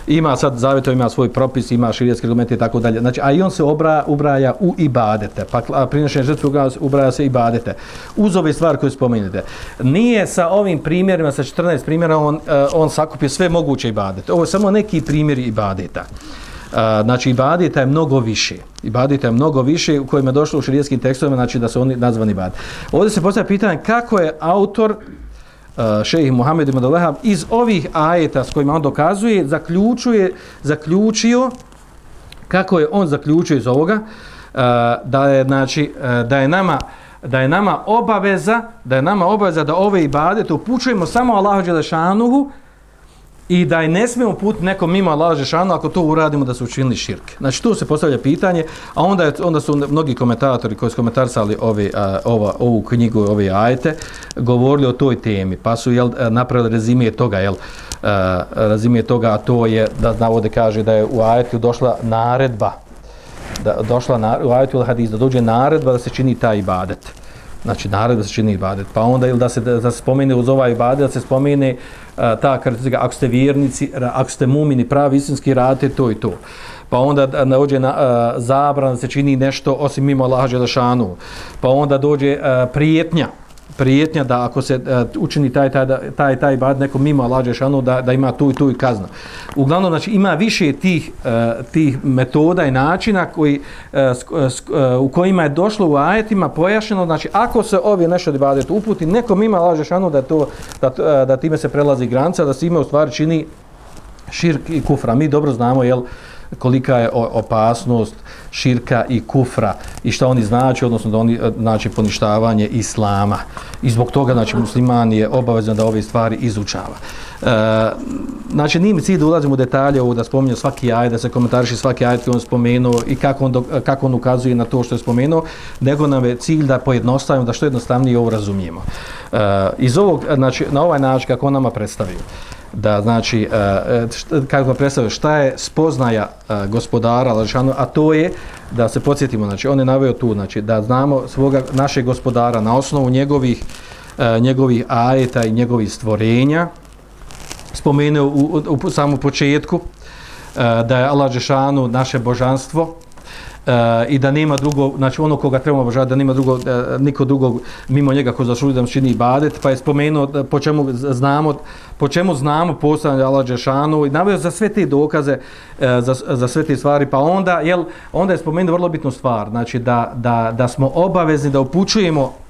Ima sad zavjetov, ima svoj propis, ima širijetski argumente i tako dalje. Znači, a i on se obra, ubraja u ibadete. Pa prinošenje žrtve ubraja se ibadete. Uz ove stvari koje spomenete. Nije sa ovim primjerima, sa 14 primjera, on, eh, on sakupio sve moguće ibadete. Ovo je samo neki primjeri ibadeta. Uh, znači ibadeta je mnogo više. Ibadeta je mnogo više u kojima je došlo u širijetskim tekstovima, znači da su oni nazvani ibadet. Ovdje se postavlja pitanje kako je autor Šejh šejih Muhammed ibn Dalehab iz ovih ajeta s kojima on dokazuje, zaključuje, zaključio kako je on zaključio iz ovoga da je znači da je nama da je nama obaveza da je nama obaveza da ove ibadete upućujemo samo Allahu dželešanuhu i da je ne smijemo put nekom mimo Allah Žešanu ako to uradimo da su učinili širke. Znači tu se postavlja pitanje, a onda, je, onda su mnogi komentatori koji su komentarsali ove, a, ova, ovu knjigu, ove ajete, govorili o toj temi, pa su jel, napravili rezime toga, jel, a, rezime toga, a to je da navode kaže da je u ajetu došla naredba, da došla na, u ajetu ili hadis, da dođe naredba da se čini taj ibadet znači narod da se čini ibadet. Pa onda ili da se, da se spomene uz ovaj ibadet, da se spomene uh, ta karakteristika, ako ste vjernici, ako ste mumini, pravi istinski radite to i to. Pa onda e, dođe na, e, uh, zabran da se čini nešto osim mimo Allaha Đelešanu. Pa onda dođe uh, prijetnja, prijetnja da ako se uh, učini taj taj taj taj bad neko mimo lađe šanu da da ima tu i tu i kaznu. Uglavnom znači ima više tih uh, tih metoda i načina koji uh, uh, u kojima je došlo u ajetima pojašnjeno znači ako se ovi nešto ibadet uputi neko mimo lađe šanu da to da, uh, da time se prelazi granica da se ima u stvari čini širk i kufra. Mi dobro znamo jel kolika je opasnost širka i kufra i šta oni znači, odnosno da oni eh, znači poništavanje islama. I zbog toga znači musliman je obavezan da ove stvari izučava. E, znači nije mi cilj da ulazimo u detalje ovo da spominjem svaki aj, da se komentariši svaki aj koji on spomenuo i kako on, eh, kako on ukazuje na to što je spomenuo, nego nam je cilj da pojednostavimo, da što jednostavnije ovo razumijemo. E, iz ovog, znači na ovaj način kako on nama predstavio da znači uh, kako predstavlja šta je spoznaja e, gospodara Lažanu, a to je da se podsjetimo, znači on je naveo tu, znači da znamo svoga našeg gospodara na osnovu njegovih njegovih ajeta i njegovih stvorenja. Spomenuo u, u, u samom početku da je Allah Žešanu naše božanstvo e, i da nema drugo, znači ono koga trebamo obožavati, da nema drugo, e, niko drugog mimo njega ko zasluži da čini ibadet, pa je spomenuo da, po čemu znamo, po čemu znamo postavljanje Allah Đešanu i navio za sve te dokaze, e, za, za sve te stvari, pa onda, jel, onda je spomenuo vrlo bitnu stvar, znači da, da, da smo obavezni da upućujemo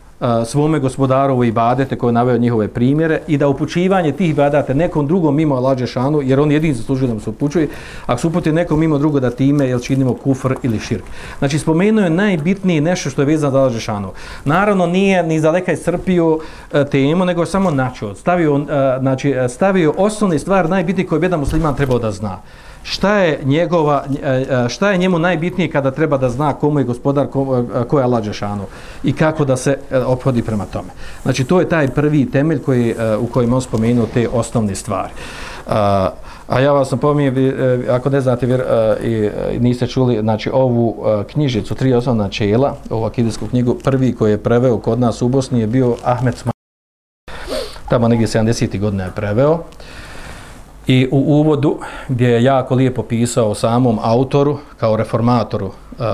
svome gospodaru i ibadete koje naveo njihove primjere i da upućivanje tih ibadata nekom drugom mimo Allah šanu, jer on jedin zaslužuje da mu se upućuje, ako se uputi nekom mimo drugo da time, jel činimo kufr ili širk. Znači, spomenuo je najbitnije nešto što je vezano za Allah šanu. Naravno, nije ni za lekaj iscrpio e, temu, nego samo načo. Stavio, uh, znači, e, stavio osnovne stvari najbitnije koje bi jedan musliman trebao da zna šta je njegova e, e, šta je njemu najbitnije kada treba da zna komu je gospodar ko, e, ko je Allah Đešanu i kako da se ophodi prema tome. Znači to je taj prvi temelj koji, u kojem on spomenuo te osnovne stvari. A, a ja vas napominjem, ako ne znate vjer, i niste čuli, znači ovu knjižicu, tri osnovna čela, ovu akidijsku knjigu, prvi koji je preveo kod nas u Bosni je bio Ahmed Sma. Tamo negdje 70. godine je preveo. I u uvodu gdje je jako lijepo pisao o samom autoru kao reformatoru uh,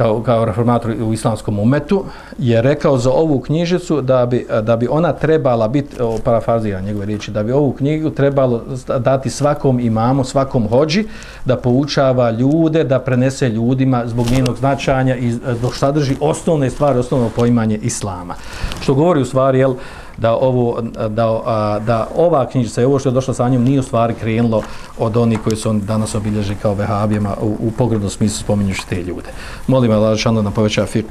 kao, kao reformator u islamskom umetu, je rekao za ovu knjižicu da bi, da bi ona trebala biti, parafrazira njegove riječi, da bi ovu knjigu trebalo dati svakom imamu, svakom hođi, da poučava ljude, da prenese ljudima zbog njenog značanja i dok sadrži osnovne stvari, osnovno poimanje islama. Što govori u stvari, jel, da ovo da, da ova knjižica i ovo što je došlo sa njom nije u stvari krenulo od onih koji su on danas obilježili kao vehabijama u, u pogrednom smislu spominjući te ljude. Molim Allah šano da poveća fik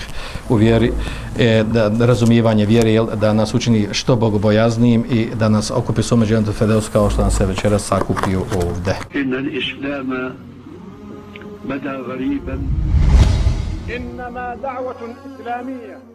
u vjeri, e, da, da razumijevanje vjeri, da nas učini što bogobojaznijim i da nas okupi s omeđu jedan fedeus kao što nas se večeras sakupio ovde. Inna l-Islama bada gariban إنما دعوة إسلامية